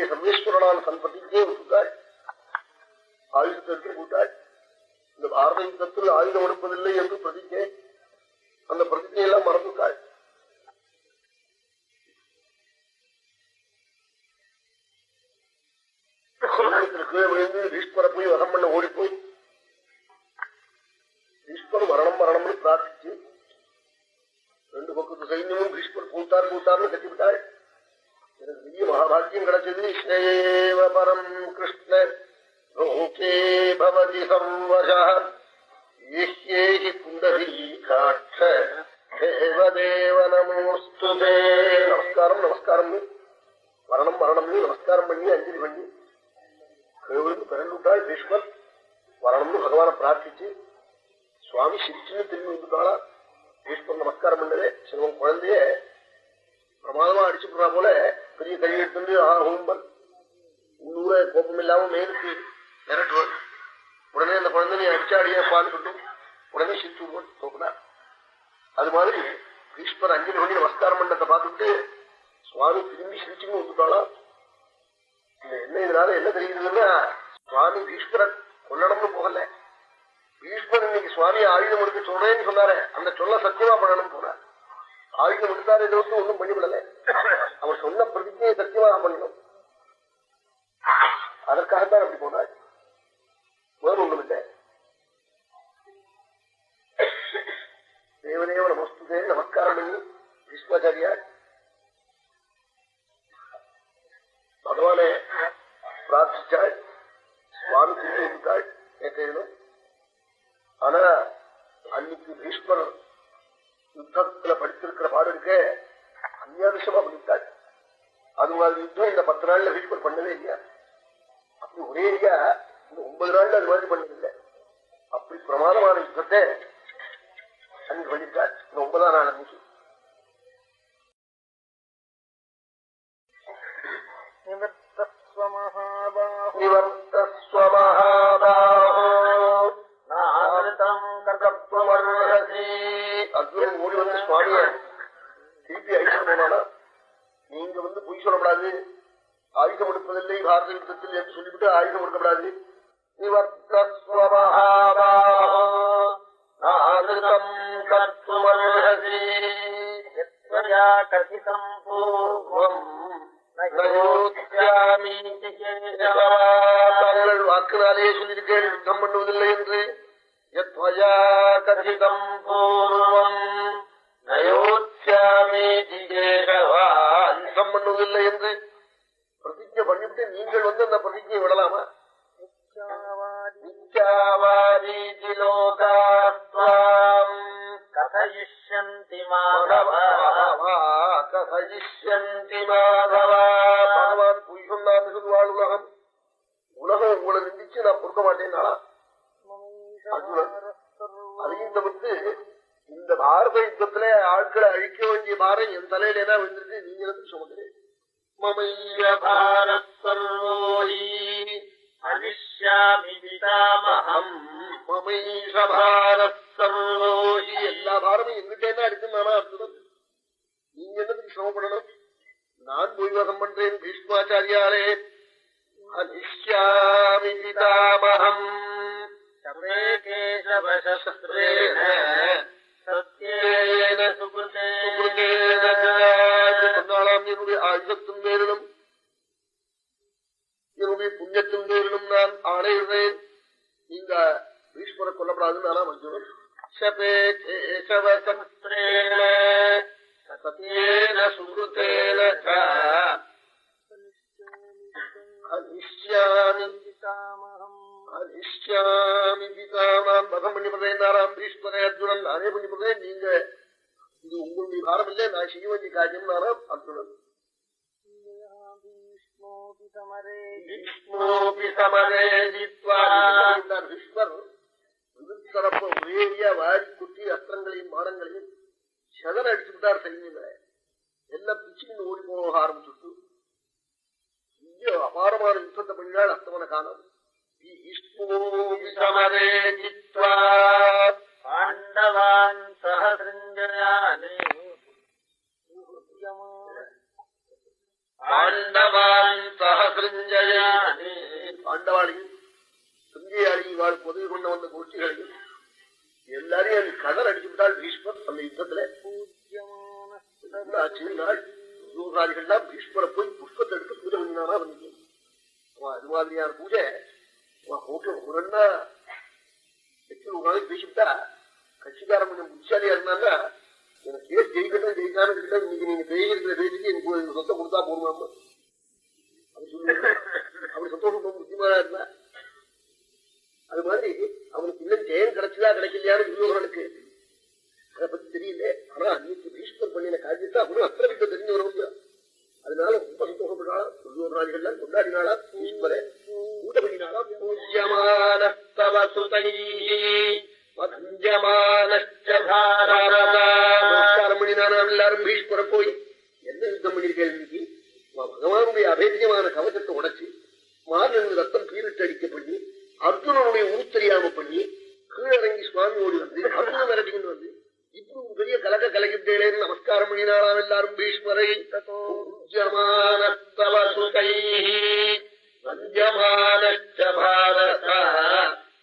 பாதுகாப்பதற்காக ஈஸ்வரனான் சர்வேஸ்வரனான நமஸ்காரம் பண்ணி கோவிலுக்கு பண்ணி பீஷ்மர் வரணும்னு பகவான பிரார்த்திச்சு சுவாமி சிரிச்சுன்னு திரும்பி வந்துட்டாளா பீஷ்மர் நமஸ்காரம் பண்ணதே சிவன் குழந்தைய பிரமாதமா அடிச்சு போறா போல பெரிய கை எடுத்து ஆ ஹோம்பன் உள்ளூர கோபம் இல்லாம மேலுக்கு மிரட்டுவாள் உடனே அந்த குழந்தை நீ அடிச்சா அடியாப்பான்னு உடனே சிரிச்சு தோக்குனா அது மாதிரி பீஷ்மர் அஞ்சலி பண்ணி நமஸ்காரம் பண்ணத்தை பார்த்துட்டு சுவாமி திரும்பி சிரிச்சுன்னு வந்துட்டாளா? இந்த என்ன இதனால என்ன தெரியுதுன்னா சுவாமி பீஷ்மரன் கொல்லணும்னு போகல. பீஷ்மரன் இன்னைக்கு சுவாமி ஆயுதம் எடுக்க சொல்றேன்னு சொன்னாரு. அந்த சொல்ல சத்தியமா பண்ணணும் போனார். ஆயுதம் எடுத்தாரு இதை ஒன்றும் பண்ணிவிடல அவர் சொன்ன பிரதிஜையை சத்தியமாக பண்ணணும் அதற்காகத்தான் அப்படி போனார். வேறு ஒண்ணும் இல்லை. தேவதேவ நமஸ்துதே நமஸ்காரம் பண்ணி பீஷ்மாச்சாரியார். பகவானே பிரார்த்திச்சாள் சுவாமி திரும்பி வந்துட்டாள் கேட்கணும் ஆனா அன்னைக்கு பீஷ்மர் யுத்தத்துல படித்திருக்கிற பாடு இருக்க அந்யாதிசமா பண்ணிட்டாள் அது மாதிரி யுத்தம் இந்த பத்து நாள்ல பீஷ்மர் பண்ணவே இல்லையா அப்படி ஒரே இல்லையா இந்த ஒன்பது நாள்ல அது மாதிரி பண்ணதில்லை அப்படி பிரமாதமான யுத்தத்தை அன்னைக்கு பண்ணிட்டாள் இந்த ஒன்பதாம் நாள் அன்னைக்கு அர்ஜுனன் ஓடி வந்து சுவாமிய திருப்பி அழிச்சு போனானா? நீங்க வந்து பொய் சொல்லப்படாது. ஆயுதம் எடுப்பதில்லை பாரத யுத்தத்தில் என்று சொல்லிவிட்டு ஆயுதம் எடுக்கப்படாது. கதிதம் பூர்வம் தாங்கள் வாக்கினாலே சொல்லியிருக்கேள் யுத்தம் பண்ணுவதில்லை என்று. கதிதம் பூர்வம். யுத்தம் பண்ணுவதில்லை என்று. பிரதிஜை பண்ணிவிட்டு நீங்கள் வந்து அந்த பிரதிஜையை விடலாமா? கதயிஷ்யந்தி மாதவா கதயிஷ்யந்தி மாதவா. ஆட்களை அழிக்க வேண்டிய பாரம் என் தலையில என்ன கட்சிக்காரன் கொஞ்சம் புத்திசாலியா இருந்தான்னா எனக்கு கேஸ் ஜெயிக்கட்டும் ஜெயிக்காம இருக்கட்டும் இன்னைக்கு நீங்க பேசிருக்கிற பேசிக்கு எனக்கு சொத்தை கொடுத்தா போடுமா அப்படி சொல்லி அப்படி சந்தோஷம் புத்திமானா இருந்தா அது மாதிரி அவனுக்கு இன்னும் ஜெயம் கிடைச்சதா கிடைக்கலையான்னு துரியோகனுக்கு அதை பத்தி தெரியல. ஆனா அன்னைக்கு பீஷ்மர் பண்ணின காரியத்தை அவனும் அத்தனை கிட்ட தெரிஞ்சு வர அதனால ரொம்ப சந்தோஷப்பட்டாளா? துரியோகராஜிகள் கொண்டாடினாளா? ஈஸ்வரே கூட்ட பண்ணினாளா பூஜ்யமான நமஸ்காரம் பண்ணினானாம் எல்லாரும் பீஷ்மர போய் என்ன யுத்தம் பண்ணிருக்கேன் பகவானுடைய அபேத்தியமான கவசத்தை உடைச்சு மாநில ரத்தம் பீரிட்டு அடிக்க பண்ணி அர்ஜுனனுடைய ஊர் தெரியாம பண்ணி கீழடங்கி சுவாமி ஓடி வந்து அர்ஜுனன் விரட்டிக்கிட்டு வந்து இப்படி ஒரு பெரிய கலக்க கலக்கிட்டேன்னு நமஸ்காரம் பண்ணினாலாம் எல்லாரும் பீஷ்மரை பாரத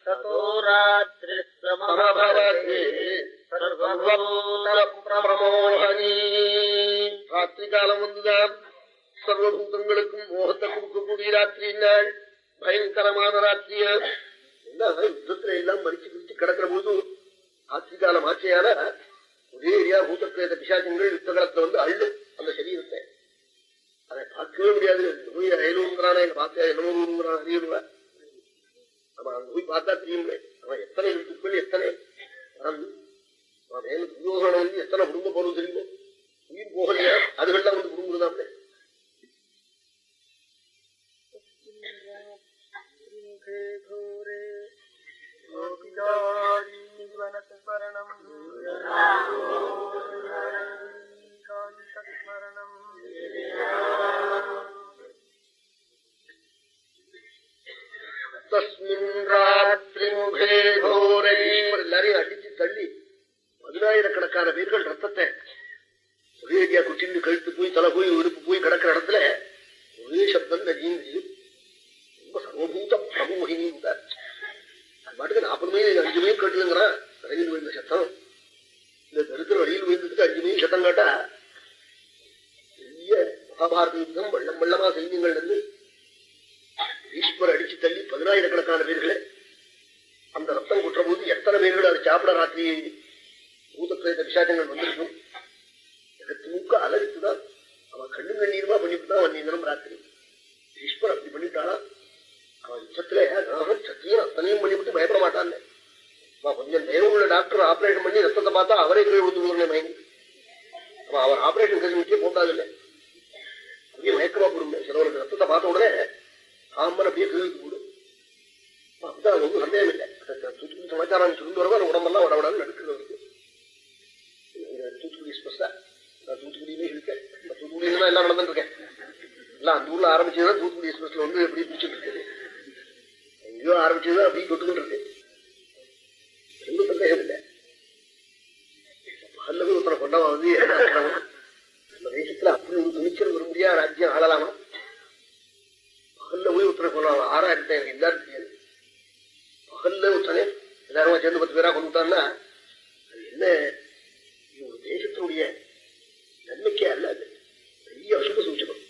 ततो रात्रिः சமபவதி பிரமோகனி ராத்திரி காலம் வந்துதான் சர்வபூதங்களுக்கும் மோகத்தை கொடுக்கக்கூடிய ராத்திரி நாள் பயங்கரமான ராத்திரியா என்ன யுத்தத்துல எல்லாம் மறிச்சு பிடிச்சு கிடக்கிற போது ராத்திரி காலம் ஆச்சையான ஒரே ஏரியா பூத்தப்பிரேத பிசாசங்கள் யுத்தகலத்துல வந்து அள்ளு அந்த சரீரத்தை அதை பார்க்கவே முடியாது போய் அயலூருங்கிறானே எங்க பார்த்தா என்னமோங்கிறான் அறியுங்களா அவன் போய் பார்த்தா தெரியுங்களே அவன் எத்தனை வீட்டுக்குள் எத்தனை அவன் அவன் மேல துரியோகனம் வந்து எத்தனை குடும்பம் போறது தெரியுமோ உயிர் போகலையா அதுகள்லாம் வந்து குடும்பம் தஸ்மின் எல்லாரையும் அடிச்சு தள்ளி பதினாயிரக்கணக்கான பேர்கள் ரத்தத்தை ஒரேடியா குச்சிந்து கழுத்து போய் தலை போய் இடுப்பு போய் கிடக்கிற இடத்துல ஒரே சப்தம் நஜீந்து ரொம்ப சர்வபூத பிரமோகினி அது பாட்டுக்கு நாற்பது மைல் அஞ்சு மைல் கட்டுதுங்கிறான் ரயில் விழுந்த சத்தம். இந்த தரித்திர ரயில் விழுந்ததுக்கு அஞ்சு மைல் சத்தம் காட்டா பெரிய மகாபாரத யுத்தம் வெள்ளம் வெள்ளமா சைன்யங்கள் இருந்து பிடிச்சு தள்ளி பதினாயிரக்கணக்கான பேர்களை அந்த ரத்தம் குற்ற போது எத்தனை பேர்கள் அதை சாப்பிட ராத்திரி பூதப்பிரேத விசேஷங்கள் வந்திருக்கும்? எனக்கு மூக்க அலறித்துதான் அவன் கண்ணு கண்ணீருமா பண்ணிவிட்டுதான் அவன் தினம் ராத்திரி? பீஷ்மர் அப்படி பண்ணிட்டானா? அவன் யுத்தத்துல நான் சத்தியம் அத்தனையும் பண்ணிவிட்டு பயப்பட மாட்டான் கொஞ்சம் நேரம் உள்ள டாக்டர் ஆபரேஷன் பண்ணி ரத்தத்தை பார்த்தா அவரே கீழே விழுந்து விழுந்தே மயங்கி. அவன் அவர் ஆபரேஷன் கருவிக்கே போட்டாதில்லை. மயக்கமா போடும் சிலவருக்கு ரத்தத்தை பார்த்த உடனே ஆம்பன் அப்படியே கீழுக்கு போடும் அப்படிதான் அது ஒன்றும் சந்தேகம் இல்லை. தூத்துக்குடி சமாச்சாரம் சொல்லி வரவோ உடம்பெல்லாம் உடம்படாலும் நடக்கிறது தூத்துக்குடி ஸ்பெஷா நான் தூத்துக்குடியிலே இருக்கேன். தூத்துக்குடியில தான் எல்லாம் நடந்துட்டு இருக்கேன். எல்லாம் அந்த ஊர்ல ஆரம்பிச்சதுதான் தூத்துக்குடி எக்ஸ்பிரஸ்ல வந்து எப்படி பிடிச்சிட்டு இருக்குது. எங்கேயோ ஆரம்பிச்சதுதான் அப்படியே தொட்டுக்கிட்டு இருக்கு. ஒன்றும் சந்தேகம் இல்லை. அல்லது ஒருத்தனை கொண்டவன் வந்து என்ன நம்ம தேசத்துல அப்படி ஒரு துணிச்சல் வரும் முடியாத ராஜ்யம் ஆளலாமா? பகல்ல போய் ஒருத்தனை கொள்ளலாம் ஆறாயிரத்தி எனக்கு எல்லாரும் தெரியாது பகல்ல ஒருத்தனை எல்லாருமா சேர்ந்து பத்து பேரா கொண்டுட்டான்னா அது என்ன? இது ஒரு தேசத்தினுடைய நன்மைக்கே அல்ல அது. பெரிய அசுப சூச்சகம்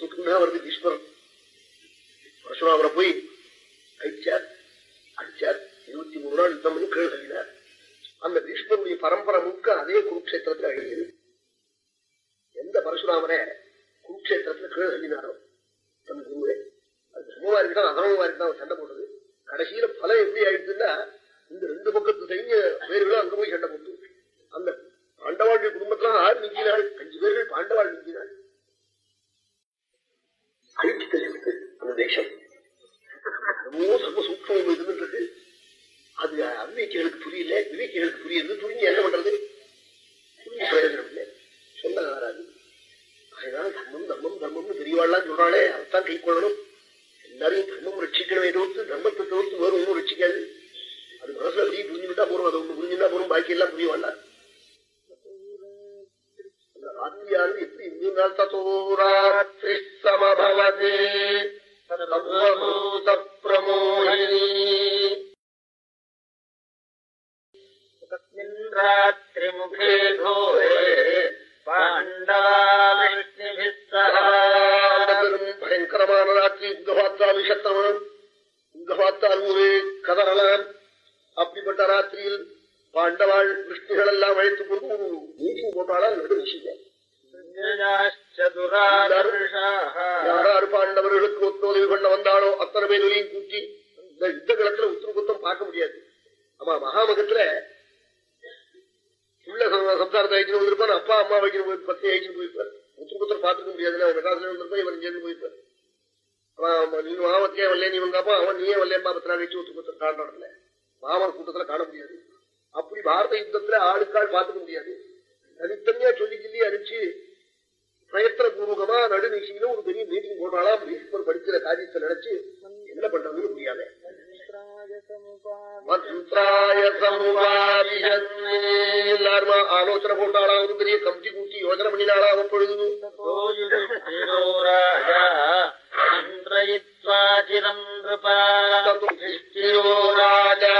தொட்டுனா வருது ஈஸ்வரன். பரசுராமரை போய் அடிச்சார் அடிச்சார் இருபத்தி மூணு நாள் யுத்தம் பண்ணி கீழ் தள்ளினார். அந்த பீஷ்மருடைய பரம்பரை முழுக்க அதே குருக்ஷேத்திரத்தில் அழிகிறது எந்த பரசுராமரை குருக்ஷேத்திரத்துல கீழே சொல்லினாரோ தன் குருவே அது தர்மமா இருக்கா அதர்மமா இருக்கா அவர் சண்டை போட்டது. கடைசியில பலம் எப்படி ஆயிடுச்சுன்னா இந்த ரெண்டு பக்கத்து சைன்ய பேர்களும் அங்க போய் சண்டை போட்டு. அந்த பாண்டவாளுடைய குடும்பத்துல ஆறு நீங்கினாள் அஞ்சு பேர்கள் பாண்டவாள் நீங்கினாள் அழிச்சு தெரிவித்து அந்த தேசம். ரொம்ப சர்வ சூக்மம் இருந்துட்டு அது அன்னைக்கு புரியல. விவேக்கிகளுக்கு புரியுது புரிஞ்சு என்ன பண்றது? புரிஞ்சு பிரயோஜனம் இல்லை. சொல்ல வராது. அதனால தர்மம் தர்மம் தர்மம்னு பெரியவாள்லாம் சொல்றாளே அதைத்தான் கை கொள்ளணும். எல்லாரையும் தர்மம் ரட்சிக்கணுமே. தவிர்த்து தர்மத்தை தவிர்த்து வேறு ஒன்றும் ரட்சிக்காது. அது மனசுல அப்படியே புரிஞ்சுட்டா போறோம். அதை ஒன்று புரிஞ்சுட்டா போறோம். பாக்கி எல்லாம் புரியவாண்டா ராத்திரியானது எப்படி இருந்தால் ஒரு கதறலகன் அப்படிப்பட்ட ராத்திரியில் பாண்டவாள் விஷ்ணுகள் எல்லாம் அழைத்துக் கொண்டு ஒரு மூச்சு போட்டாளால் நடு விஷயம் யாராரு பாண்டவர்களுக்கு ஒத்துழைவு பண்ண வந்தாலோ அத்தனை பேரையும் கூட்டி இந்த யுத்த காலத்துல உத்தரகுத்தம் பார்க்க முடியாது. ஆமா மகாமகத்துல உள்ள சம்சாரத்தை அழைக்கணும் வந்திருப்பான் அப்பா அம்மா வைக்கிற பத்தி அழைக்கணும் போயிருப்பார். உத்தரகுத்தம் பார்த்துக்க முடியாது அவன் மெட்ராஸ்ல வந்திருப்பான் இவன் இங்கேருந்து போயிருப்பார். நீ மாமத்தையே வரல நீ வந்தாப்பா அவன் நீயே வரலேன்பா பத்து வச்சு உத்தர குத்தம் காணல மாமன் கூட்டத்துல காண முடியாது. அப்படி பாரத யுத்தத்துல ஆளுக்காள் பார்த்துக்க முடியாது. தனித்தனியா சொல்லி சொல்லி அனுப்பிச்சு பிரயத்தன பூர்வகமா நடுநிசையில ஒரு பெரிய மீட்டிங் போடுறாளா பீஷ்மர் படிக்கிற காரியத்தை நினைச்சு என்ன பண்றதுன்னு முடியாது எல்லாருமா ஆலோசனை போட்டாளா ஒரு பெரிய கமிட்டி கூட்டி யோசனை பண்ணினாளா அப்பொழுது மந்திரயித்வாச்சிரம் ராஜா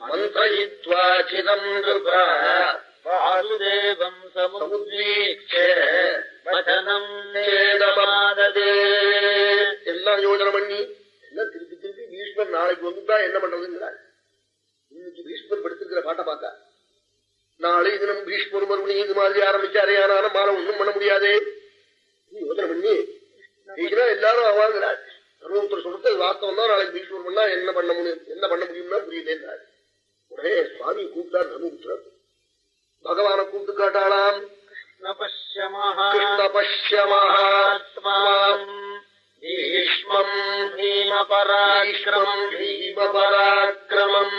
மந்திரயித்வாச்சிரம் நృபா வாசுதேவம் சமுதீட்சே வச்சனம் சேதமானதே எல்லாம் யோஜனை திருப்பி திருப்பி பீஷ்மர் என்ன பண்றதுங்கிறாள் இன்னைக்கு பீஷ்மர் நாளை தினம் பீஷ்மர் மறுபடியும் இது மாதிரி ஆரம்பிச்சாரே ஆனாலும் மாலை ஒண்ணும் பண்ண முடியாதே யோசனை பண்ணி இன்னைக்குதான் எல்லாரும் அவாங்கிறாள் தர்மபுத்திர சொல்றது வாஸ்தவம் தான். நாளைக்கு பீஷ்மர் பண்ணா என்ன பண்ண முடியும் என்ன பண்ண முடியும்னா புரியலேன்னாள் உடனே சுவாமி கூப்பிட்டார் தர்மபுத்திரர் பகவான கூப்பிட்டு காட்டாளாம். பராக்கிரமம் பீம பராக்கிரமம்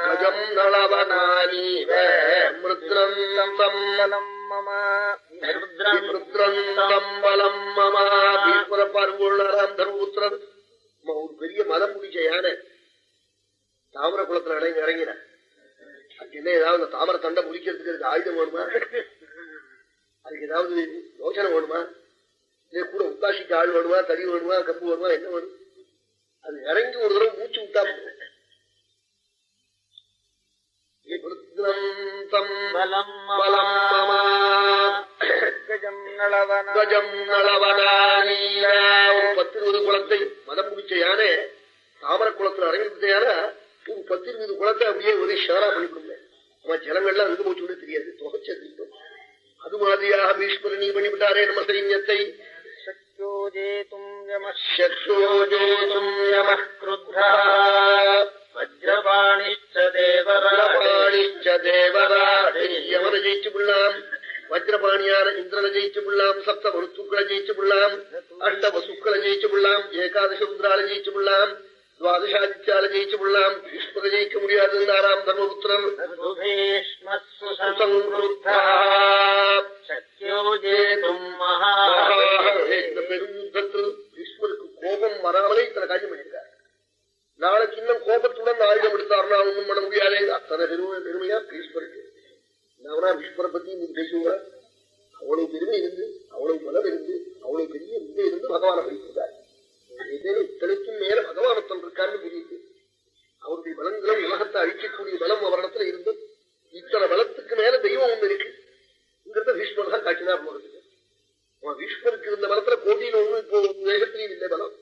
கஜம் நளவனானீவ ஒரு பெரிய மதம் பிடிச்ச யானை தாமர குளத்துல இறங்கி இறங்கின. என்ன ஏதாவது தாமர தண்டை முடிக்கிறதுக்கு அதுக்கு ஆயுதம் வேணுமா? அதுக்கு ஏதாவது யோசனை வேணுமா? இதே கூட உத்தாசிக்கு ஆள் வேணுமா? தடி வேணுமா? கம்பு வேணுமா? என்ன வேணும்? அது இறங்கி ஒரு தடவை மூச்சு விட்டா பத்து இருபது குளத்தை மதம் பிடிச்ச யானை தாமர குளத்துல அரங்கிருந்த யானை ஒரு பத்து இருபது குளத்தை அப்படியே ஒரு ஷேரா பண்ணிவிடுங்க ஆமா ஜலங்கள்லாம் அங்கு போச்சு தெரியாது துவச்சது அது மாதிரியாக பீஷ்மர் நீ பண்ணிவிட்டாரே நம்ம சைன்யத்தை சத்யோஜேதும் யம சத்யோஜேதும் யம கிருத்ரா വജ്രപാണിച്ച വജ്രപാണിയാണ് ഇന്ദ്രനെ ജയിച്ചുപിള്ളാം. സപ്ത വൃത്തുക്കളെ ജയിച്ചു അഷ്ട വസുക്കളെ ജയിച്ചുപിള്ളാം. ഏകാദശ രുദ്രാളെ ജയിച്ചു പിള്ളാം ദ്വാദശാദിത്യാളെ ഭീഷ്മത ജയിക്ക മുടിയാതെ ആറാം ധർമ്മപുത്രൻ பெருந்தத்தில் ஈஸ்வருக்கு கோபம் வராமலே இத்தனை காரியம் நாளைக்கு இன்னும் கோபத்துடன் ஆயுதம் எடுத்தார்னா ஒண்ணும் பண்ண முடியாதே. அத்தனை பெருமை பெருமையா? ஈஸ்வருக்கு அவனா? ஈஸ்வரை பத்தி நீங்க பேசுவீங்க அவ்வளவு பெருமை இருந்து அவ்வளவு பலம் இருந்து அவ்வளவு பெரிய இது இருந்து பகவான படித்திருக்காரு இத்தனைக்கும் மேல பகவானத்தன் இருக்காருன்னு தெரியுது. அவருடைய பலங்களும் உலகத்தை அழிக்கக்கூடிய பலம் அவரிடத்துல இருந்து இத்தனை பலத்துக்கு மேல தெய்வம் ஒண்ணு இருக்கு. இங்கிறத பீஷ்மர் தான் காட்டினார் போறதுக்கு. அவன் பீஷ்மருக்கு இருந்த பலத்துல கோட்டியில் ஒண்ணு இப்போ வேகத்திலையும் இல்லை பலம்.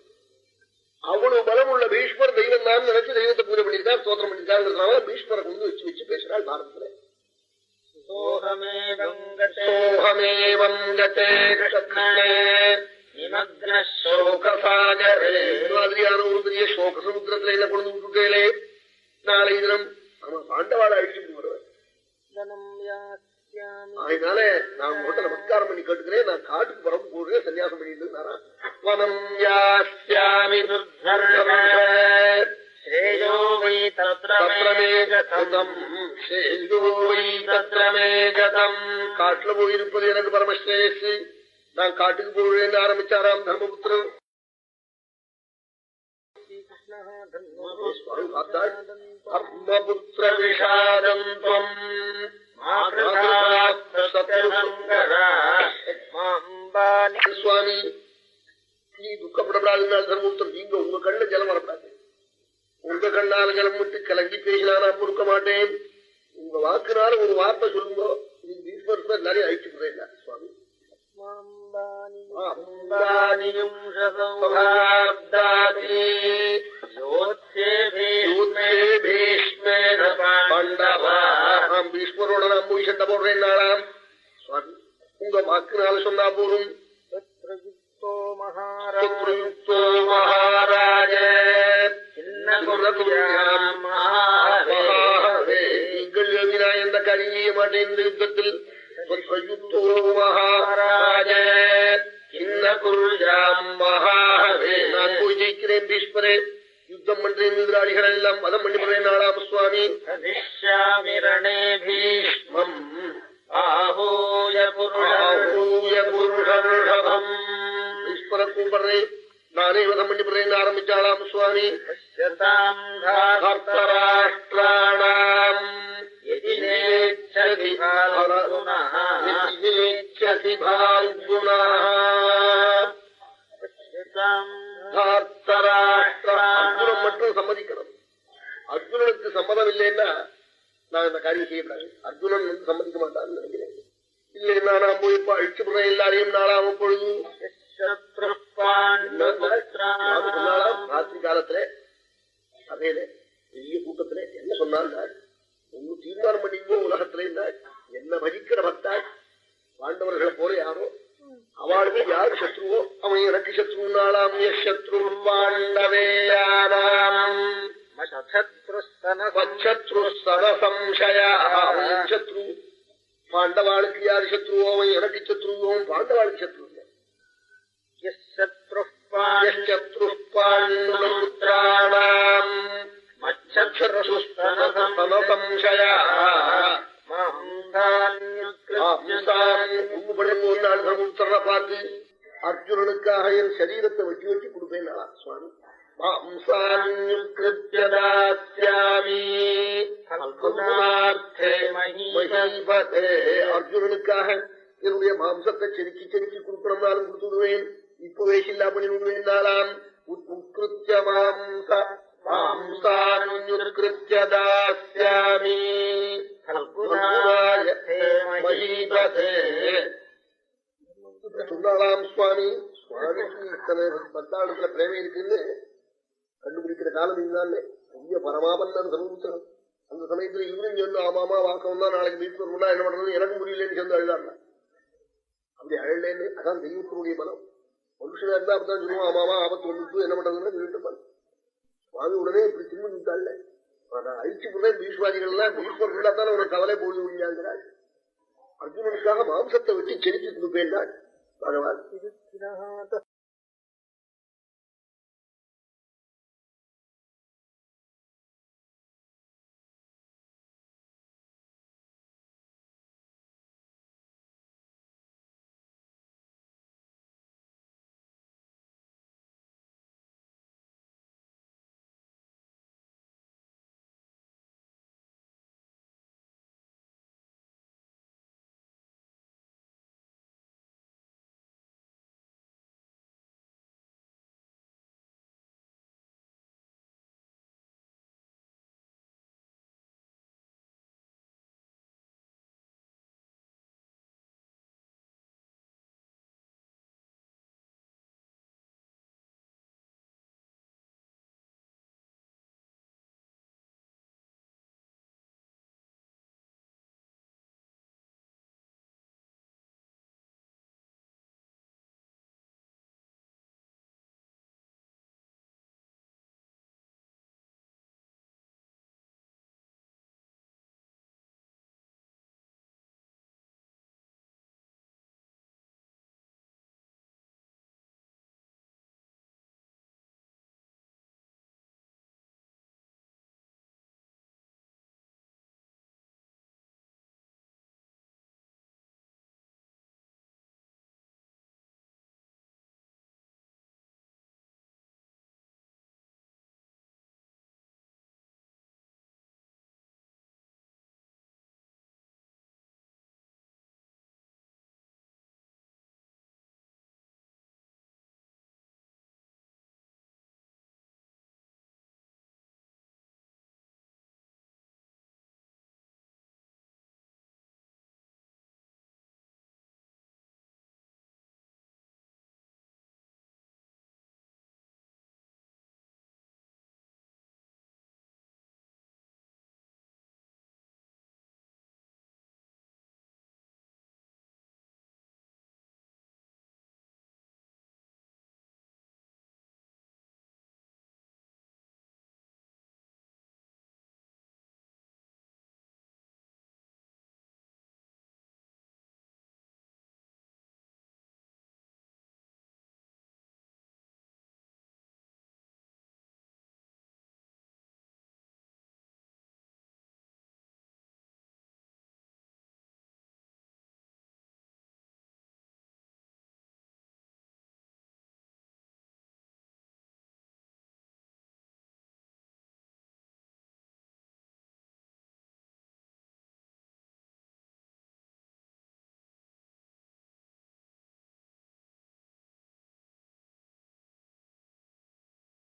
அவ்வளவு பலம் உள்ள பீஷ்மர் தெய்வம் தான் நினைச்சு தெய்வத்தை பூஜை பண்ணிருக்கார் ஸ்தோத்திரம் பண்ணிருக்காருன்றதுனால பீஷ்மரை கொண்டு வச்சு வச்சு பேசுறாள் பாரதத்துல. மாதிரியான ஒரு பெரிய சோக சமுத்திரத்துல கொண்டு விட்டுட்டேலே நாளை பாண்டவாள அழிச்சுட்டு வருவேன் அதனால நான் உங்கள்கிட்ட நமஸ்காரம் பண்ணி கேட்டுக்கிறேன். நான் காட்டுக்கு பரம் போடுறேன் சன்னியாசம் பண்ணிட்டு இருந்தாரா? யாஸ்யாமி துர்தர்ஷ श्रेयो वै तत्र தத்ர मे மே गतम् கதம் சேயோ வை தத்ர மே கதம் காட்டுல போயிருப்பது எனக்கு பரமஸ்ரேயஸ் நான் காட்டுக்கு போடுவேன் ஆரம்பிச்சாராம் தர்மபுத்திரன் श्रीकृष्णः சுவாமி பார்த்தாள் தர்மபுத்திர விஷாதம் துவம் மாம்பானி சுவாமி நீ துக்கப்படப்படாதுனால் தர்மபுத்திரன் நீங்க உங்க கண்ணுல ஜலம் வரப்படாது. உங்க கண்ணால ஜலம் விட்டு கலங்கி பேசினா நான் பொறுக்க மாட்டேன். உங்க வாக்குனால ஒரு வார்த்தை சொல்லுங்க. நிறைய அழிச்சு போறேன் சுவாமி. பீஷ்மரோட நான் போய் சண்டை போடுறேன் நாளாம். உங்க வாக்குனால சொன்னா போதும். மகாராஜ. சுக்ரயுக்தோ மகாராஜ. நீங்கள் எழுதினா எந்த செய்ய மாட்டேன் இந்த யுத்தத்தில் சுக்ரயுக்தோ மகாராஜ. சின்ன குருஜாம் மகாவே. நான் போய் ஜெயிக்கிறேன் பீஷ்மரே. யுத்தம் பண்றேன் எதிராளிகள் எல்லாம். வதம் பண்ணி போறேன் நாளாம் சுவாமி. பீஷ்மம். ஆஹூய. புருஷம் ஈஸ்வர கூப்பிடுறேன் நானே வதம் பண்ணி போறேன் ஆரம்பிச்சாளாம் சுவாமி. பஷ்யதாம் தார்த்தராஷ்டிராணாம் மட்டும் சம்மதிக்கணும். அர்ஜுனனுக்கு சம்மதம் இல்லைன்னா நான் இந்த காரியம் செய்யக்கூடாது அர்ஜுனன் வந்து சம்மதிக்க மாட்டான்னு நினைக்கிறேன். இல்லைன்னா நான் போய் இப்ப அழிச்சு போறேன் எல்லாரையும் நாளாம பொழுது ராத்திரி காலத்துல சபையில பெரிய கூட்டத்துல என்ன சொன்னாங்க ஒண்ணு தீர்மானம் பண்ணிக்கோ உலகத்துல என்ன என்ன பஜிக்கிற பக்தா பாண்டவர்களை போல யாரோ? அவளுக்கு யாரு சத்ருவோ? அவன் எனக்கு சத்ருனாலாம் சத்ரு பாண்டவேயானாம் பாண்டவாளுக்கு யாரு சத்ருவோ? அவன் எனக்கு சத்ருவோ பாண்டவாளுக்கு சத்ரு. சத்ருஸ்தனசம்சயா உண்மைப்படுங்கன்னு பார்த்து அர்ஜுனனுக்காக என் சரீரத்தை வச்சு வச்சு கொடுப்பேன் சுவாமி அர்ஜுனனுக்காக என்னுடைய மாம்சத்தை செதுக்கி செதுக்கி கொடுக்கணும்னாலும் கொடுத்து உத்கிருத்திய மாம்ச மாம்சானுத்கிருத்திய தாஸ்யாமி மகீபதே சொன்னாலாம் சுவாமி சுவாமிக்கு இத்தனை பத்தாளத்துல பிரேம இருக்குன்னு கண்டுபிடிக்கிற காலம் இதுதான் பெரிய பரமாபந்தன் சமூகத்தனம் அந்த சமயத்துல இவரும் சொல்லு ஆமாமா வாக்கம் தான் நாளைக்கு வீட்டுல இருந்தா என்ன பண்றது எனக்கு முடியலன்னு சேர்ந்து அழுதாங்க அப்படி அழலேன்னு அதான் தெய்வத்தினுடைய பலம் மனுஷனா இருந்தா அப்படிதான் சொல்லுவோம் ஆமாவா ஆபத்து வந்துட்டு என்ன பண்றதுன்னு சொல்லிட்டு இருப்பாங்க சுவாமி உடனே இப்படி திரும்பி நின்றாள் அழிச்சு போடுறேன் பீஷ்வாதிகள் எல்லாம் பீஷ்மர் இருந்தாத்தானே உனக்கு கவலை போது முடியாங்கிறாள் அர்ஜுனனுக்காக மாம்சத்தை வெட்டி செலுத்தி கொடுப்பேன் பகவான்.